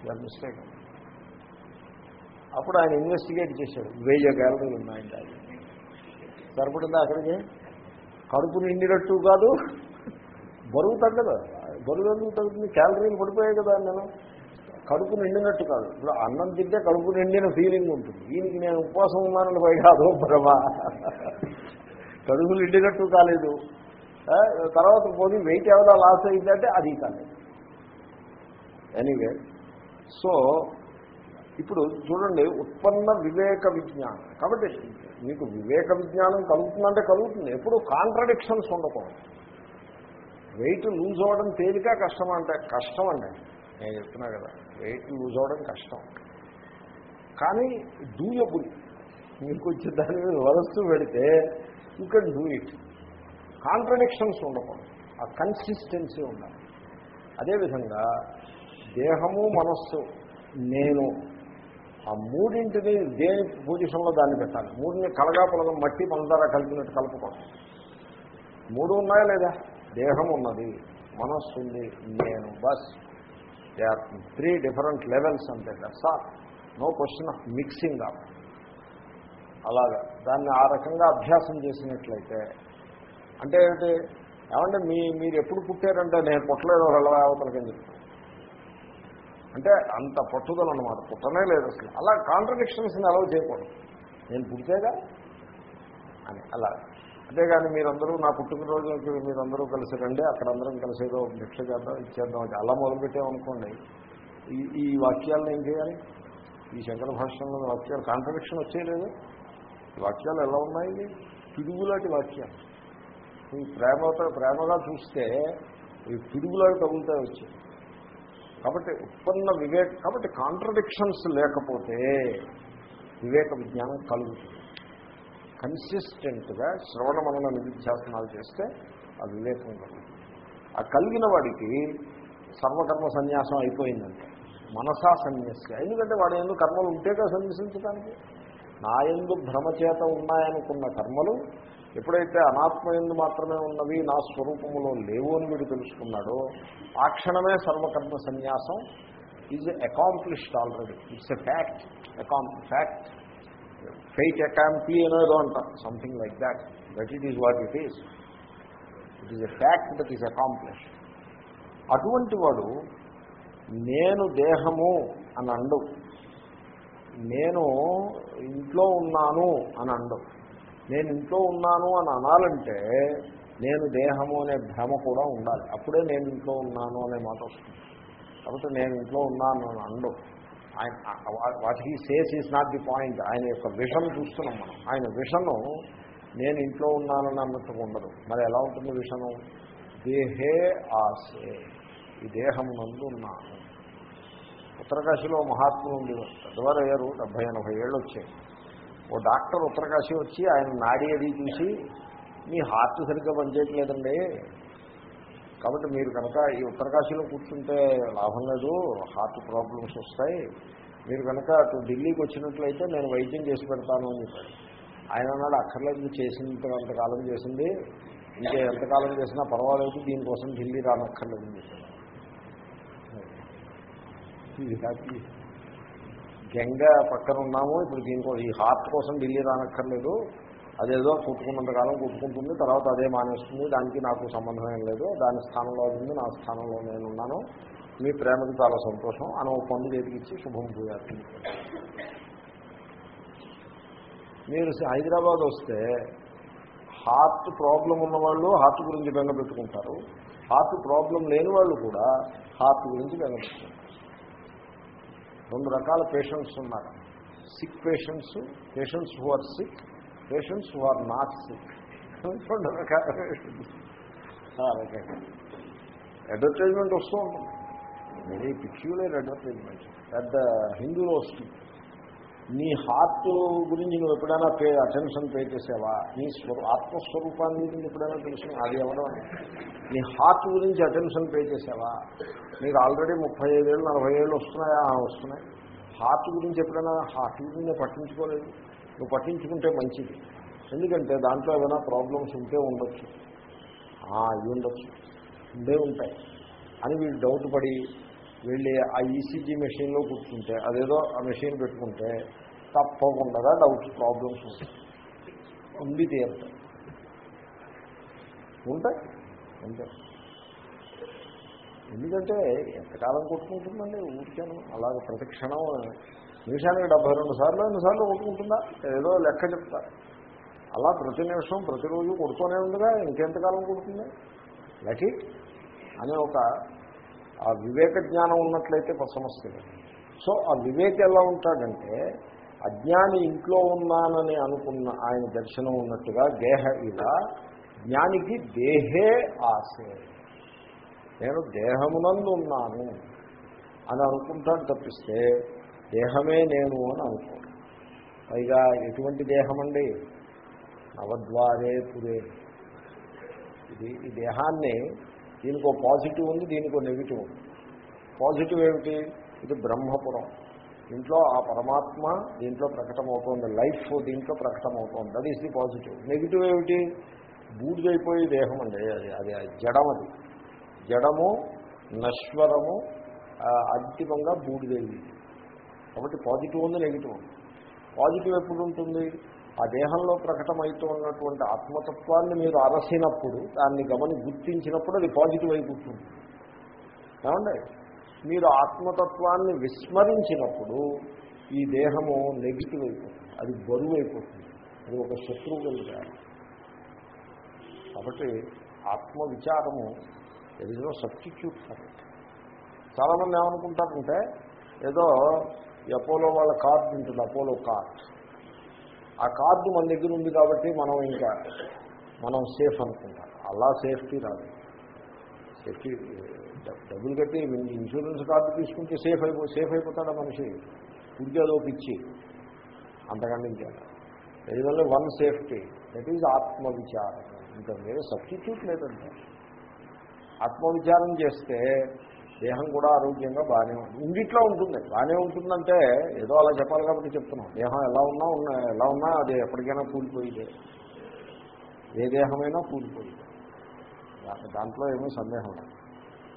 దాని మిస్టేక్ అప్పుడు ఆయన ఇన్వెస్టిగేట్ చేశాడు. వెయ్యి క్యాలరీలు ఉన్నాయండి అది సరిపడిందా అక్కడికి? కడుపు నిండినట్టు కాదు. బరువు తగ్గదు. బరువు ఎందుకు తగ్గుతుంది? క్యాలరీలు పడిపోయాయి కదా నేను కడుపు నిండినట్టు కాదు. ఇప్పుడు అన్నం తింటే కడుపు నిండిన ఫీలింగ్ ఉంటుంది. దీనికి నేను ఉపవాసం ఉన్నానని పైగా అదో భ్రమా కడుపు నిండినట్టు కాలేదు. తర్వాత పోనీ వెయిట్ ఏమైనా లాస్ అయిందంటే అది కాలేదు. ఎనీవే సో ఇప్పుడు చూడండి ఉత్పన్న వివేక విజ్ఞానం. కాబట్టి మీకు వివేక విజ్ఞానం కలుగుతుందంటే కలుగుతుంది. ఎప్పుడు కాంట్రడిక్షన్స్ ఉండకూడదు. వెయిట్ లూజ్ అవ్వడం తేలిక కష్టం అంటే కష్టం అండి నేను చెప్తున్నా కదా వెయిట్ లూజ్ అవ్వడం కష్టం. కానీ డూయబుల్ మీకు వచ్చే దాని మీద వరస్తూ పెడితే you can do it contradictions ఉండకూడదు. ఆ కన్సిస్టెన్సీ ఉండాలి. అదేవిధంగా దేహము మనస్సు నేను ఆ మూడింటిని దేని పొజిషన్లో దాన్ని పెట్టాలి? మూడిని కలగా పొలగం మట్టి పందార కలిపినట్టు కలపకూడదు మూడు ఉన్నాయా లేదా? దేహం ఉన్నది మనస్సు ఉంది నేను bus. They are three different levels అంతే that's all no question of mixing of అలాగా. దాన్ని ఆ రకంగా అభ్యాసం చేసినట్లయితే అంటే ఏమిటి ఏమంటే మీ మీరు ఎప్పుడు పుట్టారంటే నేను పుట్టలేదు వెళ్ళవా అవతలకని చెప్తాను అంటే అంత పట్టుదల అనమాట పుట్టనే లేదు అసలు. అలా కాంట్రడిక్షన్స్ని అలవ్ చేయకూడదు. నేను పుడితేగా అని. అలా అంతేగాని మీరందరూ నా పుట్టినరోజులకి మీరందరూ కలిసి రండి అక్కడ అందరం కలిసి ఏదో భిక్ష చేద్దాం ఇచ్చేద్దాం అలా మొదలుపెట్టామనుకోండి ఈ ఈ వాక్యాలను ఏం చేయాలి? ఈ శంకర భాషలో వాక్యాలు కాంట్రడిక్షన్ వచ్చేయలేదు వాక్యాలు ఎలా ఉన్నాయి? పిడుగులాంటి వాక్యాలు. ఈ ప్రేమతో ప్రేమగా చూస్తే ఈ పిడుగులాగా తగులుతాయి వచ్చాయి. కాబట్టి ఉత్పన్న వివేక్ కాబట్టి కాంట్రడిక్షన్స్ లేకపోతే వివేక విజ్ఞానం కలుగుతుంది. కన్సిస్టెంట్గా శ్రవణ మనన నిధిధ్యాసనాలు చేస్తే ఆ వివేకం కలుగుతుంది. ఆ కలిగిన వాడికి సర్వకర్మ సన్యాసం అయిపోయిందంటే. మనసా సన్యాసి ఎందుకంటే వాడు ఎందుకు కర్మలు ఉంటేగా సన్యసించడానికి నా ఎందు భ్రమచేత ఉన్నాయనుకున్న కర్మలు ఎప్పుడైతే అనాత్మ ఎందు మాత్రమే ఉన్నవి నా స్వరూపములో లేవు అని వీడు తెలుసుకున్నాడో ఆ క్షణమే సర్వకర్మ సన్యాసం is accomplished already it's a fact అకాం fact fait accompli అనేదో అంటాం something like that that it is what it is it is a fact that is accomplish అటువంటి వాడు నేను దేహము అని అండు నేను ఇంట్లో ఉన్నాను అని అండు నేను ఇంట్లో ఉన్నాను అని అనాలంటే నేను దేహము అనే భ్రమ కూడా ఉండాలి. అప్పుడే నేను ఇంట్లో ఉన్నాను అనే మాట వస్తుంది. కాబట్టి నేను ఇంట్లో ఉన్నాను అని అండం ఆయన what he says is not the point. ఆయన యొక్క విషన్ చూస్తున్నాం మనం. ఆయన విషను నేను ఇంట్లో ఉన్నానని అన్నట్టుగా ఉండదు. మరి ఎలా ఉంటుంది విషను? దేహే ఆసే. ఈ దేహం నందు ఉన్నాను. ఉత్తరకాశీలో మహాత్ములు ఉండేవారు పెద్దవారు అయ్యారు డెబ్బై ఎనభై ఏళ్ళు వచ్చాయి ఓ డాక్టర్ ఉత్తరకాశీ వచ్చి ఆయన నాడి అది చూసి మీ హార్ట్ సరిగ్గా పనిచేయట్లేదండి. కాబట్టి మీరు కనుక ఈ ఉత్తరకాశీలో కూర్చుంటే లాభం లేదు హార్ట్ ప్రాబ్లమ్స్ వస్తాయి. మీరు కనుక అటు ఢిల్లీకి వచ్చినట్లయితే నేను వైద్యం చేసి పెడతాను అని చెప్పాడు. ఆయన అన్నాడు అక్కర్లేదు చేసినంత అంతకాలం చేసింది. ఇంకా ఎంతకాలం చేసినా పర్వాలేదు దీనికోసం ఢిల్లీ రానక్కర్లేదు అని ఇది కాదు గంగ పక్కన ఉన్నాము ఇప్పుడు దీనికోసం ఈ హార్ట్ కోసం ఢిల్లీ రానక్కర్లేదు. అదేదో కుట్టుకున్నంతకాలం కుట్టుకుంటుంది తర్వాత అదే మానేస్తుంది దానికి నాకు సంబంధం ఏం లేదు దాని స్థానంలో ఉంది నా స్థానంలో నేను ఉన్నాను మీ ప్రేమకు చాలా సంతోషం అని ఒక పన్ను చేతికిచ్చి శుభం పూజారు మీరు హైదరాబాద్ వస్తే హార్ట్ ప్రాబ్లం ఉన్నవాళ్ళు హార్ట్ గురించి బెంగ పెట్టుకుంటారు హార్ట్ ప్రాబ్లం లేని వాళ్ళు కూడా హార్ట్ గురించి బెంగ పెట్టుకుంటారు. రెండు రకాల పేషెంట్స్ ఉన్నారు sick patients patients who are sick patients who are not sick రెండు రకాల పేషెంట్స్ ఆ రకంగా అడ్వర్టైజ్మెంట్ వస్తూ ఉంటుంది వెరీ పిక్యులర్ అడ్వర్టైజ్మెంట్ పెద్ద హిందూలో వస్తుంది నీ హార్ట్ గురించి నువ్వు ఎప్పుడైనా పే అటెన్షన్ పే చేసావా నీ స్వరూ ఆత్మస్వరూపాన్ని గురించి ఎప్పుడైనా తెలుసు అది ఎవడం నీ హార్ట్ గురించి అటెన్షన్ పే చేసావా నీకు ఆల్రెడీ ముప్పై ఐదేళ్ళు నలభై ఏళ్ళు వస్తున్నాయా? వస్తున్నాయి. హార్ట్ గురించి ఎప్పుడైనా హార్ట్ గురించి పట్టించుకోలేదు. నువ్వు పట్టించుకుంటే మంచిది. ఎందుకంటే దాంట్లో ఏమైనా ప్రాబ్లమ్స్ ఉంటే ఉండొచ్చు. అవి ఉండొచ్చు. ఉండే ఉంటాయి. అని వీళ్ళు డౌట్ పడి వెళ్ళి ఆ ఈసీజీ మెషిన్లో కూర్చుంటే అదేదో ఆ మెషిన్ పెట్టుకుంటే తప్పకుండా డౌట్ ప్రాబ్లమ్స్ ఉంటాయి. ఉంది తీరుతాయి. ఉంటాయి. ఉంటాయి ఎందుకంటే ఎంతకాలం కొట్టుకుంటుందండి ఊరికాను? అలాగే ప్రతి క్షణం నిమిషానికి డెబ్బై రెండు సార్లు ఎన్నిసార్లు కొట్టుకుంటుందా? ఏదో లెక్క చెప్తా. అలా ప్రతి నిమిషం ప్రతిరోజు కొడుతూనే ఉందిగా ఇంకెంతకాలం కొడుతుంది? లకి అనే ఒక ఆ వివేక జ్ఞానం ఉన్నట్లయితే సమస్య సో ఆ వివేక్ ఎలా ఉంటాడంటే అజ్ఞాని ఇంట్లో ఉన్నానని అనుకున్న ఆయన దర్శనం ఉన్నట్టుగా దేహ ఇలా జ్ఞానికి దేహే ఆశే నేను దేహమునందు ఉన్నాను అని అనుకుంటాను తప్పిస్తే దేహమే నేను అని అనుకోను. పైగా ఎటువంటి దేహం అండి నవద్వారే పురే. ఇది ఈ దేహాన్ని దీనికి ఒక పాజిటివ్ ఉంది దీనికి నెగిటివ్ ఉంది. పాజిటివ్ ఏమిటి? ఇది బ్రహ్మపురం. దీంట్లో ఆ పరమాత్మ దీంట్లో ప్రకటమవుతోంది. లైఫ్ దీంట్లో ప్రకటమవుతోంది. That is the positive negative ఏమిటి? బూడిదైపోయే దేహం అండి. అది అది జడం అది జడము నశ్వరము అంతిమంగా బూడిదైంది. కాబట్టి పాజిటివ్ ఉంది నెగిటివ్ ఉంది. పాజిటివ్ ఎప్పుడు ఉంటుంది? ఆ దేహంలో ప్రకటమవుతూ ఉన్నటువంటి ఆత్మతత్వాన్ని మీరు అరసినప్పుడు దాన్ని గమని గుర్తించినప్పుడు అది పాజిటివ్ అయిపోతుంది ఏమండి? మీరు ఆత్మతత్వాన్ని విస్మరించినప్పుడు ఈ దేహము నెగిటివ్ అయిపోతుంది. అది బరువు అయిపోతుంది. అది ఒక శత్రువు కలిగారు కాబట్టి ఆత్మ విచారము ఏదో సబ్స్టిట్యూట్ ఫర్ ఇట్ చాలామంది ఏమనుకుంటారంటే ఏదో ఈ అపోలో వాళ్ళ కార్డు ఉంటుంది అపోలో కార్డ్. ఆ కార్డు మన దగ్గర ఉంది కాబట్టి మనం ఇంకా మనం సేఫ్ అనుకుంటాం. అలా సేఫ్టీ రాదు. సేఫ్టీ డబ్బులు కట్టి ఇన్సూరెన్స్ కార్డు తీసుకుంటే సేఫ్ అయిపో సేఫ్ అయిపోతాడా మనిషి? ఉద్యోగలోకి ఇచ్చి అంతకంటించాడు ఇంకా. వన్ సేఫ్టీ దట్ ఈజ్ ఆత్మవిచారం. ఇంకా మీరు సబ్స్టిట్యూట్ లేదంటే. ఆత్మవిచారం చేస్తే దేహం కూడా ఆరోగ్యంగా బాగానే ఉంటుంది ఇంగిట్లో ఉంటుంది. బాగానే ఉంటుందంటే ఏదో అలా చెప్పాలి కాబట్టి చెప్తున్నాం. దేహం ఎలా ఉన్నా ఉన్నా ఎలా ఉన్నా అది ఎప్పటికైనా కూలిపోయిదే ఏ దేహమైనా కూలిపోయింది దాంట్లో ఏమీ సందేహం లేదు.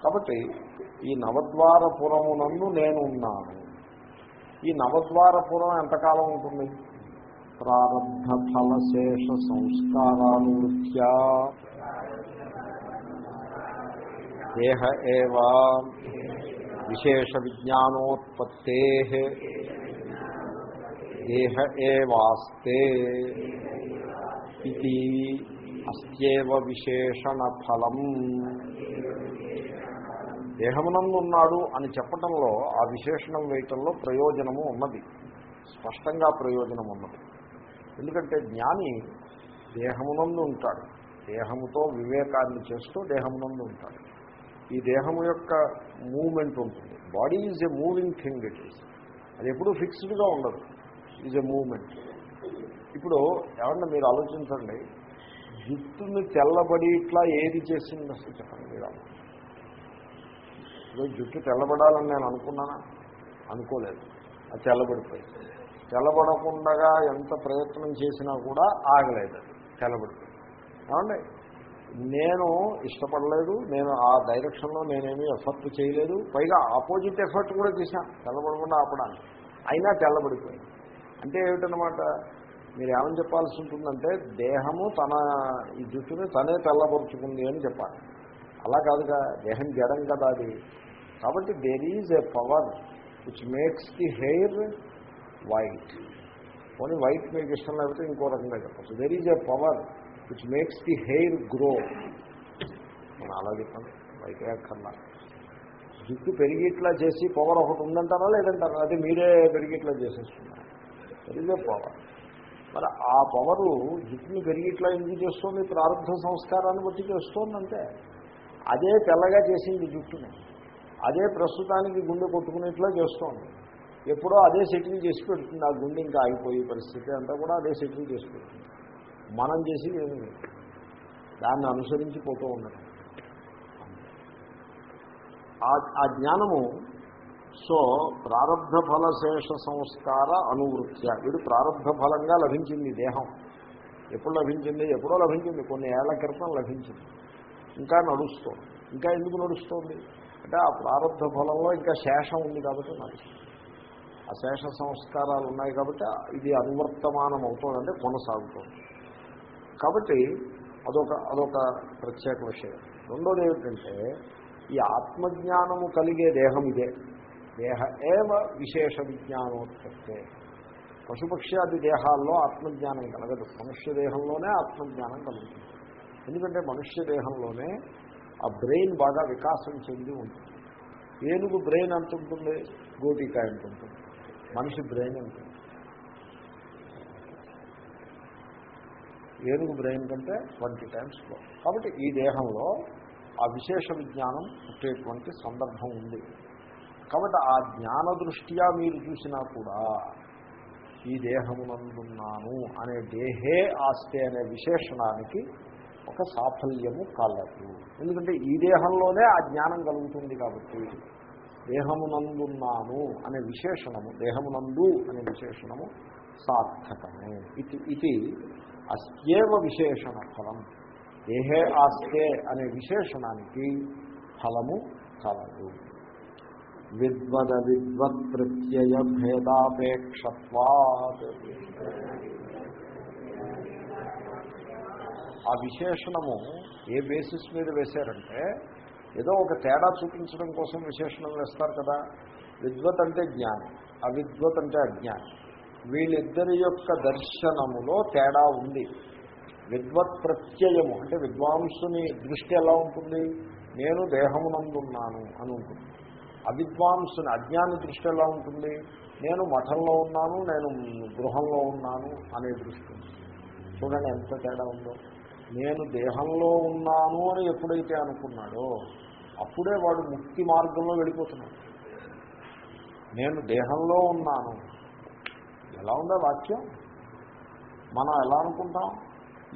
కాబట్టి ఈ నవద్వారపురమునందు నేను ఉన్నాను ఈ నవద్వారపురం ఎంతకాలం ఉంటుంది? ప్రారంభ ఫలశేష సంస్కారానువృత్యా దేహ ఏవా? విశేష విజ్ఞానోత్పత్తే దేహ ఏవాస్తే ఇది అస్త్యేవ విశేషణ ఫలం. దేహమునందు ఉన్నాడు అని చెప్పటంలో ఆ విశేషణం వేయటంలో ప్రయోజనము ఉన్నది. స్పష్టంగా ప్రయోజనం ఉన్నది ఎందుకంటే జ్ఞాని దేహమునందు ఉంటాడు దేహముతో వివేకాన్ని చేస్తూ దేహమునందు ఉంటాడు ఈ దేహము యొక్క మూమెంట్ ఉంటుంది. Body is a moving thing it is అది ఎప్పుడూ ఫిక్స్డ్గా ఉండదు. ఈజ్ ఎ మూమెంట్ ఇప్పుడు ఏమన్నా మీరు ఆలోచించండి జుట్టుని తెల్లబడి ఇట్లా ఏది చేసింది అసలు చెప్పండి మీరు ఆలోచించండి. ఇప్పుడు జుట్టు తెల్లబడాలని నేను అనుకున్నానా? అనుకోలేదు. అది తెల్లబడిపోయింది. తెల్లబడకుండా ఎంత ప్రయత్నం చేసినా కూడా ఆగలేదు అది. తెల్లబడిపోయింది. ఏమండి? నేను ఇష్టపడలేదు నేను ఆ డైరెక్షన్లో నేనేమీ ఎఫర్ట్ చేయలేదు పైగా ఆపోజిట్ ఎఫర్ట్ కూడా చేశాను తెల్లబడకుండా ఆపడానికి. అయినా తెల్లబడిపోయింది. అంటే ఏమిటనమాట మీరు ఏమని చెప్పాల్సి ఉంటుందంటే దేహము తన ఈ జుట్టుని తనే తెల్లబరుచుకుంది అని చెప్పాలి. అలా కాదుగా దేహం జడం కదా అది. కాబట్టి there is a power which makes the hair white only white మీకు ఇష్టం లేకపోతే ఇంకో రకంగా చెప్పచ్చు. There is a power which makes the hair grow నేను అలా చెప్పాను. వైట్ అక్కర్లా. జుట్టు పెరిగిట్లా చేసి పవర్ ఒకటి ఉందంటారా లేదంటారా? అది మీరే పెరిగిట్లా చేసేస్తున్నారు పెరిగే పవర్ మరి ఆ పవరు జుట్టుని పెరిగిట్లా ఎందుకు చేస్తుంది? ప్రారంభ సంస్కారాన్ని బట్టి చేస్తోందంటే అదే తెల్లగా చేసింది జుట్టుని. అదే ప్రస్తుతానికి గుండె కొట్టుకునేట్లా చేస్తోంది. ఎప్పుడో అదే సెటిల్ చేసి పెడుతుంది. ఆ గుండె ఇంకా ఆగిపోయే పరిస్థితి అంతా కూడా అదే సెటిల్ చేసి పెడుతుంది. మనం చేసి ఏమి లేదు దాన్ని అనుసరించి పోతూ ఉండడం ఆ- ఆ జ్ఞానము సో ప్రారంభ ఫలశేష సంస్కార అనువృత్య వీడు ప్రారంభ ఫలంగా లభించింది దేహం. ఎప్పుడు లభించింది? ఎప్పుడో లభించింది. కొన్ని ఏళ్ళ క్రితం లభించింది. ఇంకా నడుస్తోంది. ఇంకా ఎందుకు నడుస్తోంది? అంటే ఆ ప్రారంభ ఫలంలో ఇంకా శేషం ఉంది కాబట్టి నడుస్తుంది. ఆ శేష సంస్కారాలు ఉన్నాయి కాబట్టి ఇది అనువర్తమానం అవుతుందంటే కొనసాగుతోంది. కాబట్టి అదొక అదొక ప్రత్యేక విషయం. రెండోది ఏమిటంటే ఈ ఆత్మజ్ఞానము కలిగే దేహం ఇదే. దేహ ఏవ విశేష విజ్ఞానోత్పత్తే పశుపక్ష్యాది దేహాల్లో ఆత్మజ్ఞానం కలగదు. మనుష్య దేహంలోనే ఆత్మజ్ఞానం కలుగుతుంది. ఎందుకంటే మనుష్య దేహంలోనే ఆ బ్రెయిన్ బాగా వికాసం చెంది ఉంటుంది. ఏనుగు బ్రెయిన్ ఎంత ఉంటుంది గోటికాయ ఎంత ఉంటుంది మనిషి బ్రెయిన్ ఎంత ఉంటుంది ఏనుగు బ్రెయిన్ కంటే ట్వంటీ టైమ్స్లో కాబట్టి ఈ దేహంలో ఆ విశేష విజ్ఞానం పుట్టేటువంటి సందర్భం ఉంది. కాబట్టి ఆ జ్ఞాన దృష్ట్యా మీరు చూసినా కూడా ఈ దేహమునందున్నాను అనే దేహే ఆస్తే అనే విశేషణానికి ఒక సాఫల్యము కలదు. ఎందుకంటే ఈ దేహంలోనే ఆ జ్ఞానం కలుగుతుంది కాబట్టి దేహమునందున్నాను అనే విశేషణము దేహమునందు అనే విశేషణము సార్థకమే. ఇది ఇది అస్యేవ విశేషణ ఫలం దేహే ఆస్తే అనే విశేషణానికి ఫలము కలదు. విద్వద విద్వత్ ప్రత్యయ భేదాపేక్షత్వాత్. ఆ విశేషణము ఏ బేసిస్ మీద వేశారంటే ఏదో ఒక తేడా చూపించడం కోసం విశేషణం వేస్తారు కదా. విద్వత్ అంటే జ్ఞానం అవిద్వత్ అంటే అజ్ఞానం. వీళ్ళిద్దరి యొక్క దర్శనములో తేడా ఉంది. విద్వత్ ప్రత్యయము అంటే విద్వాంసుని దృష్టి ఎలా ఉంటుంది? నేను దేహమునందున్నాను అని ఉంటుంది. అవిద్వాంసుని అజ్ఞాని దృష్టి ఎలా ఉంటుంది? నేను మఠంలో ఉన్నాను నేను గృహంలో ఉన్నాను అనే దృష్టి చూడండి ఎంత తేడా ఉందో. నేను దేహంలో ఉన్నాను అని ఎప్పుడైతే అనుకున్నాడో అప్పుడే వాడు ముక్తి మార్గంలో వెళ్ళిపోతున్నాడు. నేను దేహంలో ఉన్నాను ఎలా ఉందా వాక్యం? మనం ఎలా అనుకుంటాం?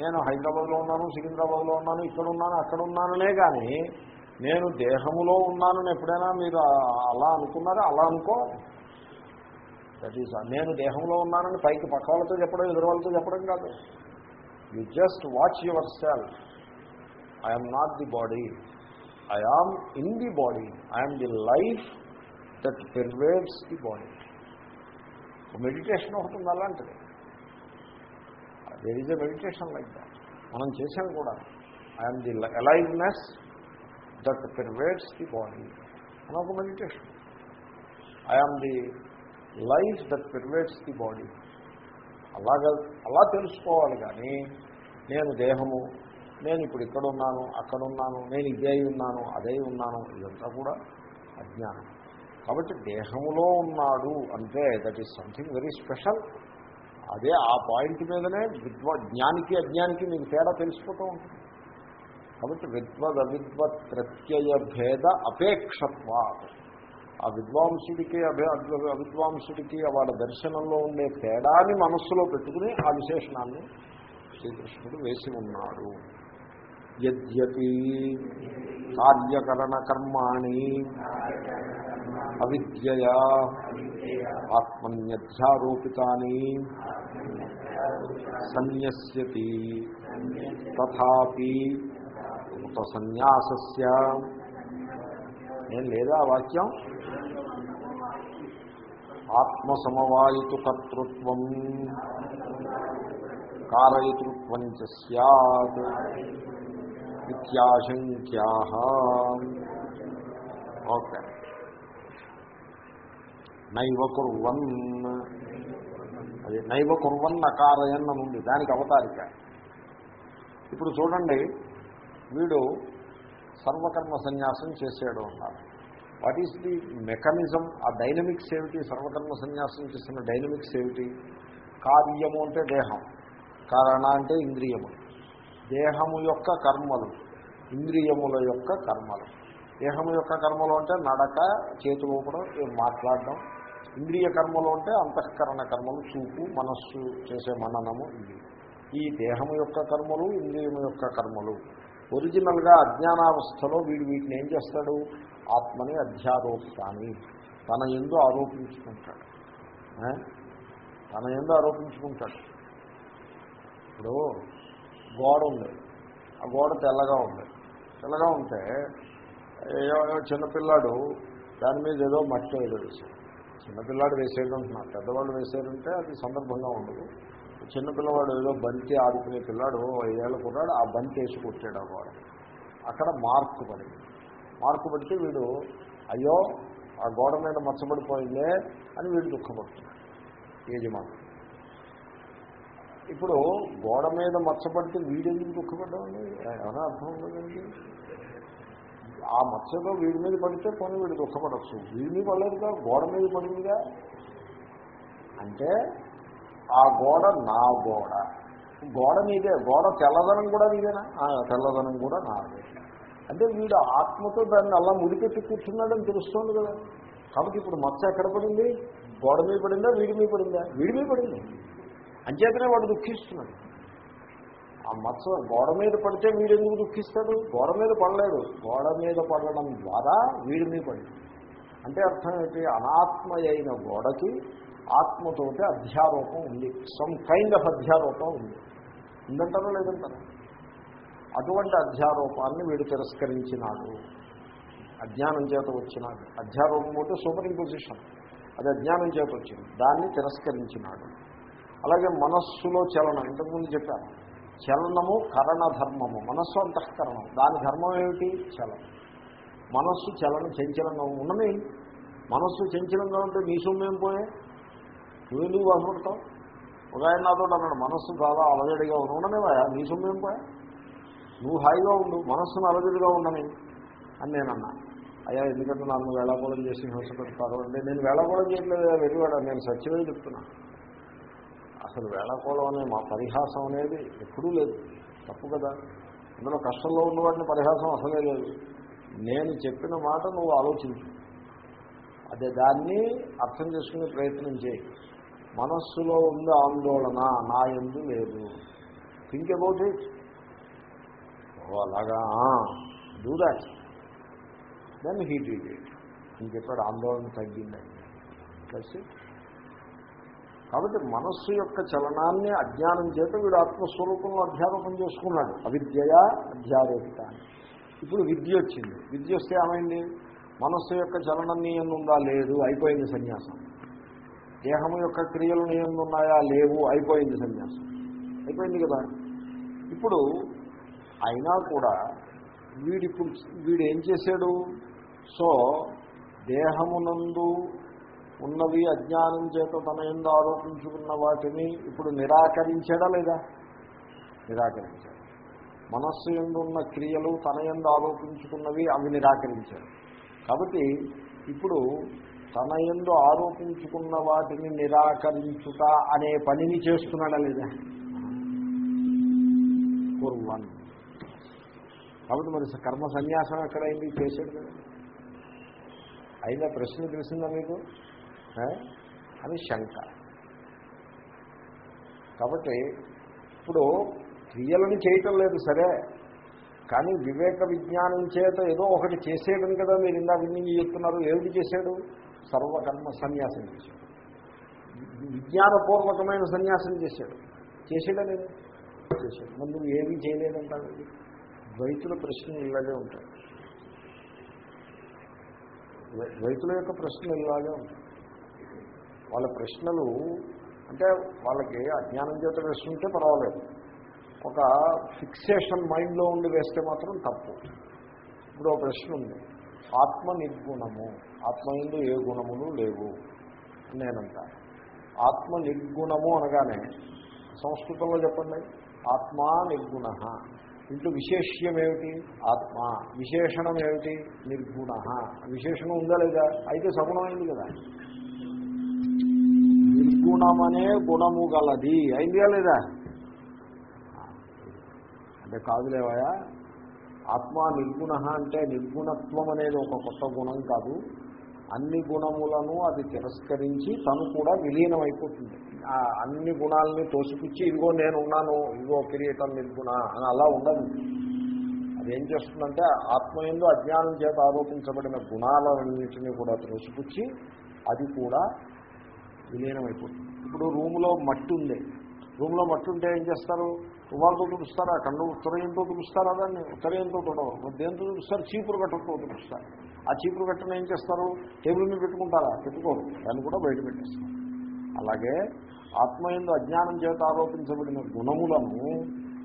నేను హైదరాబాద్లో ఉన్నాను సికింద్రాబాద్లో ఉన్నాను ఇక్కడ ఉన్నాను అక్కడ ఉన్నాననే కానీ నేను దేహములో ఉన్నానని ఎప్పుడైనా మీరు అలా అనుకున్నారా? అలా అనుకోవాలి దట్ ఈస్ నేను దేహంలో ఉన్నానని పైకి పక్క వాళ్ళతో చెప్పడం ఎదురు వాళ్ళతో చెప్పడం కాదు. You just watch yourself I'm not the body I am in the body I'm the life that pervades the body meditation ఒకటి ఉంది అలాంటిది. There is a meditation like that మనం చేశాం కూడా. I'm the aliveness that pervades the body అని ఒక meditation I'm the life that pervades the body అలాగా అలా తెలుసుకోవాలి కానీ నేను దేహము నేను ఇప్పుడు ఇక్కడ ఉన్నాను అక్కడ ఉన్నాను నేను ఇదే ఉన్నాను అదే ఉన్నాను ఇదంతా కూడా అజ్ఞానం. కాబట్టి దేహములో ఉన్నాడు అంటే that is something very special అదే ఆ పాయింట్ మీదనే విద్వ జ్ఞానికి అజ్ఞానికి మీకు తేడా తెలిసిపోతూ ఉంటుంది. కాబట్టి విద్వద్ అవిద్వత్ ప్రత్యయ భేద అపేక్షత్వ ఆ విద్వాంసుడికి అభి అవిద్వాంసుడికి వాళ్ళ దర్శనంలో ఉండే తేడాని మనస్సులో పెట్టుకుని ఆ విశేషణాన్ని శ్రీకృష్ణుడు వేసి ఉన్నాడు. యద్యపి కార్యకరణ కర్మాణి. అవిద్యయా ఆత్మన్యధ్యారోపితాని సన్యస్యతి తథాపి కృత సన్యాసస్య నేను లేదా ఆ వాక్యం ఆత్మసమవాయితు కర్తృత్వం కారయతృత్వం చ సత్ ఇత్యాశంక్యా ఓకే నైవ కుర్వన్. అది నైవ కుర్వన్ నకారయన్ అని ఉంది. దానికి అవతారిక. ఇప్పుడు చూడండి వీడు సర్వకర్మ సన్యాసం చేసేడు అన్నారు. వాట్ ఈస్ ది మెకానిజం ఆ డైనమిక్స్ ఏమిటి? సర్వకర్మ సన్యాసం చేసిన డైనమిక్స్ ఏమిటి? కార్యము అంటే దేహం. కారణ అంటే ఇంద్రియము. దేహము యొక్క కర్మలు. ఇంద్రియముల యొక్క కర్మలు. దేహము యొక్క కర్మలు అంటే నడక చేతులు ఊపడం మాట్లాడడం ఇంద్రియ కర్మలు అంటే అంతఃకరణ కర్మలు చూపు మనస్సు చేసే మననము ఇది. ఈ దేహము యొక్క కర్మలు ఇంద్రియము యొక్క కర్మలు. ఒరిజినల్గా అజ్ఞానావస్థలో వీడు వీటిని ఏం చేస్తాడు? ఆత్మని అధ్యారోపితాని తన ఎందు ఆరోపించుకుంటాడు. తన ఎందు ఆరోపించుకుంటాడు. ఇప్పుడు గోడ ఉంది. ఆ గోడ తెల్లగా ఉంది. తెల్లగా ఉంటే చిన్నపిల్లాడు దాని మీద ఏదో మట్టి ఏదో వేసాడు చిన్నపిల్లాడు వేసేది అంటున్నారు. పెద్దవాళ్ళు వేసేదంటే అది సందర్భంగా ఉండదు. చిన్నపిల్లవాడు ఏదో బంతి ఆడుకునే పిల్లాడు ఐదేళ్ళ కుర్రాడు ఆ బంతి వేసి కొట్టాడు ఆ గోడ. అక్కడ మార్కు పడింది. మార్కు పడితే వీడు అయ్యో ఆ గోడ మీద మచ్చబడిపోయిందే అని వీడు దుఃఖపడుతున్నాడు. యజమాని. ఇప్పుడు గోడ మీద మచ్చబడితే వీడెందుకు దుఃఖపడ్డామండి ఏమైనా అర్థం ఉండదండి ఆ మత్స్యలో వీడి మీద పడితే పోనీ వీడు దుఃఖపడచ్చు. వీడి మీద పడలేదుగా గోడ మీద పడిందిగా అంటే ఆ గోడ నా గోడ. గోడ మీదే గోడ తెల్లదనం కూడా నీదేనా? తెల్లదనం కూడా నాదే. అంటే వీడు ఆత్మతో దాన్ని అలా ముడిపెట్టి కూర్చున్నాడని తెలుస్తోంది కదా. కాబట్టి ఇప్పుడు మచ్చ ఎక్కడ పడింది? గోడ మీద పడిందా? వీడి మీద పడిందా? వీడి మీద పడింది. అంచేతనే వాడు దుఃఖిస్తున్నాడు. ఆ మత్స గోడ మీద పడితే వీడు ఎందుకు దుఃఖిస్తాడు? గోడ మీద పడలేదు గోడ మీద పడడం ద్వారా వీడి మీద పడింది అంటే అర్థం ఏంటి? అనాత్మ అయిన గోడకి ఆత్మతోటి అధ్యారోపం ఉంది. సమ్ కైండ్ ఆఫ్ అధ్యారోపం ఉంది. ఉందంటారా లేదంటారా? అటువంటి అధ్యారోపాన్ని వీడు తిరస్కరించినాడు. అజ్ఞానం చేత వచ్చినాడు. అధ్యారోపం అంటే సూపర్ ఇంపోజిషన్ అది అజ్ఞానం చేత వచ్చింది. దాన్ని తిరస్కరించినాడు. అలాగే మనస్సులో చలనం. ఇంతకుముందు చెప్పాను. చలనము కరణధర్మము మనస్సు అంతఃకరణం. దాని ధర్మం ఏమిటి? చలనం. మనస్సు చలనం చంచలంగా ఉన్నది. మనస్సు చంచలంగా ఉంటే నీ సొమ్మేం పోయే? నువ్వు బాధపడతావు? ఒక ఆయన నాతో అన్నాడు మనస్సు చాలా అలజడిగా ఉంది ఉండనేవా నీ సొమ్మేం పోయా? నువ్వు హాయిగా ఉండు మనస్సును అలజడిగా ఉండని అని నేను అన్నా. అయ్యా ఎందుకంటే నన్ను వేళాకోళం చేసి హింస పెడతారు అంటే నేను వేళాకోళం చేయట్లేదు వెళ్ళివాడా నేను సత్యమే చెప్తున్నాను అసలు వేళాకోళం అనే మా పరిహాసం అనేది ఎప్పుడూ లేదు. తప్పు కదా. అందులో కష్టంలో ఉన్నవాటిని పరిహాసం అసలే లేదు. నేను చెప్పిన మాట నువ్వు ఆలోచించు. అదే దాన్ని అర్థం చేసుకునే ప్రయత్నం చేయి. మనస్సులో ఉంది ఆందోళన నా ఎందు లేదు. థింక్ అబౌట్ ఇట్ ఓ అలాగా. Do that then he did it అని చెప్పాడు. ఆందోళన తగ్గిందండి. కలిసి కాబట్టి మనస్సు యొక్క చలనాన్ని అజ్ఞానం చేత వీడు ఆత్మస్వరూపంలో అధ్యారోపణ చేసుకున్నాడు. అవిద్యయా అధ్యారోపిత. ఇప్పుడు విద్య వచ్చింది. విద్య వస్తే ఏమైంది? మనస్సు యొక్క చలనం నీ లేదు. అయిపోయింది సన్యాసం. దేహము యొక్క క్రియలు నీ ఉన్నాయా? లేవు. అయిపోయింది సన్యాసం. అయిపోయింది కదా? ఇప్పుడు అయినా కూడా వీడిప్పుడు వీడు ఏం చేశాడు? సో దేహమునందు ఉన్నవి అజ్ఞానం చేత తన ఎందు ఆరోపించుకున్న వాటిని ఇప్పుడు నిరాకరించాడా లేదా? నిరాకరించాడు. మనస్సు ఎందు ఉన్న క్రియలు తన ఎందు ఆరోపించుకున్నవి అవి నిరాకరించాడు. కాబట్టి ఇప్పుడు తన ఎందు ఆరోపించుకున్న వాటిని నిరాకరించుట అనే పనిని చేస్తున్నాడా లేదా? కుర్వన్ కాబట్టి మరి కర్మ సన్యాసం ఎక్కడైంది? చేశాడు కదా. అయినా ప్రశ్న తెలిసిందా మీకు? అని శంక. కాబట్టి ఇప్పుడు క్రియలను చేయటం లేదు సరే కానీ వివేక విజ్ఞానం చేత ఏదో ఒకటి చేసేయడం కదా మీరు ఇందా విన్ని చెప్తున్నారు ఏమిటి చేశాడు సర్వకర్మ సన్యాసం చేశాడు విజ్ఞానపూర్వకమైన సన్యాసం చేశాడు చేసాడా లేదు. చేశాడు మరి నువ్వు ఏమీ చేయలేదంటారు? ద్వైతుల ప్రశ్నలు ఇలాగే ఉంటాయి. ద్వైతుల యొక్క ప్రశ్నలు ఇలాగే ఉంటాయి. వాళ్ళ ప్రశ్నలు అంటే వాళ్ళకి అజ్ఞానం చేత వేస్తుంటే పర్వాలేదు. ఒక ఫిక్సేషన్ మైండ్లో ఉండి వేస్తే మాత్రం తప్పు. ఇప్పుడు ఒక ప్రశ్న ఉంది. ఆత్మ నిర్గుణము. ఆత్మ ఎందు ఏ గుణములు లేవు? నేనంట. ఆత్మ నిర్గుణము అనగానే సంస్కృతంలో చెప్పండి. ఆత్మా నిర్గుణ. ఇంట్లో విశేష్యం ఏమిటి? ఆత్మ. విశేషణం ఏమిటి? నిర్గుణ. విశేషణం ఉందా లేదా? అయితే సగుణమైంది కదా. గుణమనే గుణము గలది. అయిందిగా లేదా? అంటే కాదులేవయా ఆత్మ నిర్గుణ అంటే నిర్గుణత్వం అనేది ఒక కొత్త గుణం కాదు. అన్ని గుణములను అది తిరస్కరించి తను కూడా విలీనం అయిపోతుంది అన్ని గుణాలని తోసిపుచ్చి ఇదిగో నేను ఉన్నాను ఇదిగో కిరీటం నిర్గుణ అని అలా ఉండదు. అదేం చేస్తుందంటే ఆత్మ ఎందు అజ్ఞానం చేత ఆరోపించబడిన గుణాలన్నింటినీ కూడా త్రోసిపుచ్చి అది కూడా విలీనమైపోతుంది. అయిపోతుంది ఇప్పుడు రూమ్లో మట్టి ఉంది రూమ్లో మట్టి ఉంటే ఏం చేస్తారు? తువాలతో తుడుస్తారా? కన్ను ఉత్తరయంతో తుడుస్తారా దాన్ని? ఉత్తరయంతో తుడవరు. దేంతో తుడుస్తారు? చీపురు గట్టతో తుడుస్తారు. ఆ చీపురు గట్టను ఏం చేస్తారు? టేబుల్ మీద పెట్టుకుంటారా? పెట్టుకోరు. దాన్ని కూడా బయట పెట్టేస్తారు. అలాగే ఆత్మయందు అజ్ఞానం చేత ఆరోపించబడిన గుణములను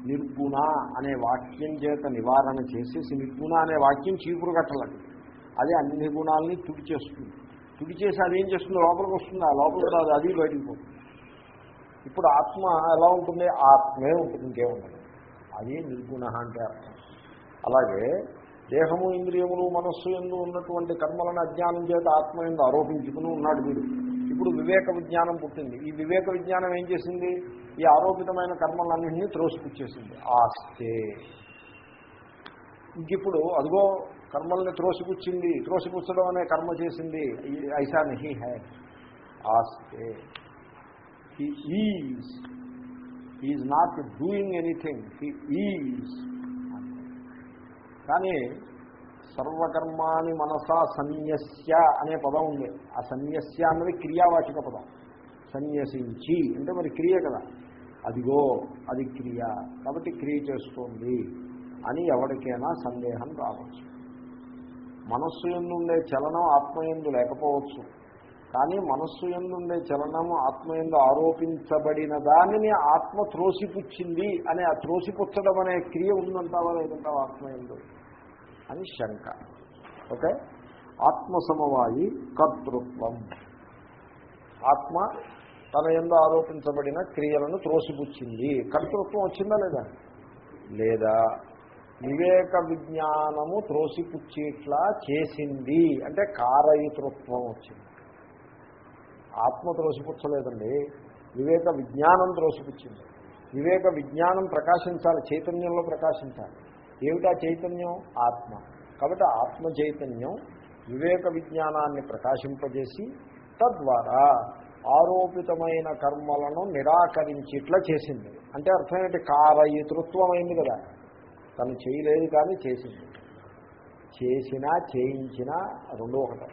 నిర్గుణ అనే వాక్యం చేత నివారణ చేసేసి నిర్గుణ అనే వాక్యం చీపురు కట్టలండి అది అన్ని గుణాలని తుడిచేస్తుంది. తుడిచేసి అది ఏం చేస్తుంది లోపలికి వస్తుంది ఆ లోపలికి రాదు అది బయటికి పోతుంది. ఇప్పుడు ఆత్మ ఎలా ఉంటుంది? ఆత్మే ఉంటుంది ఇంకేముంటుంది అది నిర్గుణ అంటే అర్థం. అలాగే దేహము ఇంద్రియములు మనస్సు ఎందు ఉన్నటువంటి కర్మలను అజ్ఞానం చేత ఆత్మ ఎందు ఆరోపించుకుని ఉన్నాడు వీడు. ఇప్పుడు వివేక విజ్ఞానం పుట్టింది. ఈ వివేక విజ్ఞానం ఏం చేసింది? ఈ ఆరోపితమైన కర్మలన్నింటినీ త్రోసిపుచ్చేసింది. ఆస్తే. ఇంకిప్పుడు అదిగో కర్మల్ని త్రోసిపుచ్చింది త్రోసిపుచ్చడం అనే కర్మ చేసింది. ఈ- ఐసా నహి హై ఆస్తే he is is not doing anything he is కానీ సర్వకర్మాని మనసా సన్యస్య అనే పదం ఉంది. ఆ సన్యస్య అన్నది క్రియావాచక పదం. సన్యసించి అంటే మరి క్రియ కదా. అదిగో అది క్రియ. కాబట్టి క్రియ చేస్తోంది అని ఎవరికైనా సందేహం రావచ్చు. మనస్సు ఎందుండే చలనం ఆత్మయందు లేకపోవచ్చు. కానీ మనస్సు ఎందుండే చలనము ఆత్మయందు ఆరోపించబడిన దానిని ఆత్మ త్రోసిపుచ్చింది అనే ఆ త్రోసిపుచ్చడం అనే క్రియ ఉందంటావా లేదంటావా ఆత్మయందు? అని శంక. ఓకే? ఆత్మసమవాయి కర్తృత్వం. ఆత్మ తన ఎందు ఆరోపించబడిన క్రియలను త్రోసిపుచ్చింది. కర్తృత్వం వచ్చిందా లేదా? లేదా. వివేక విజ్ఞానము త్రోసిపుచ్చేట్లా చేసింది. అంటే కారయితృత్వం వచ్చింది. ఆత్మ త్రోసిపుచ్చలేదండి. వివేక విజ్ఞానం త్రోసిపుచ్చింది. వివేక విజ్ఞానం ప్రకాశించాలి చైతన్యంలో ప్రకాశించాలి. ఏమిటా చైతన్యం? ఆత్మ. కాబట్టి ఆత్మ చైతన్యం వివేక విజ్ఞానాన్ని ప్రకాశింపజేసి తద్వారా ఆరోపితమైన కర్మలను నిరాకరించిట్లా చేసింది. అంటే అర్థం ఏంటి? కారయితృత్వం అయింది కదా. తను చేయలేదు కానీ చేసింది. చేసినా చేయించినా రెండో ఒకటే.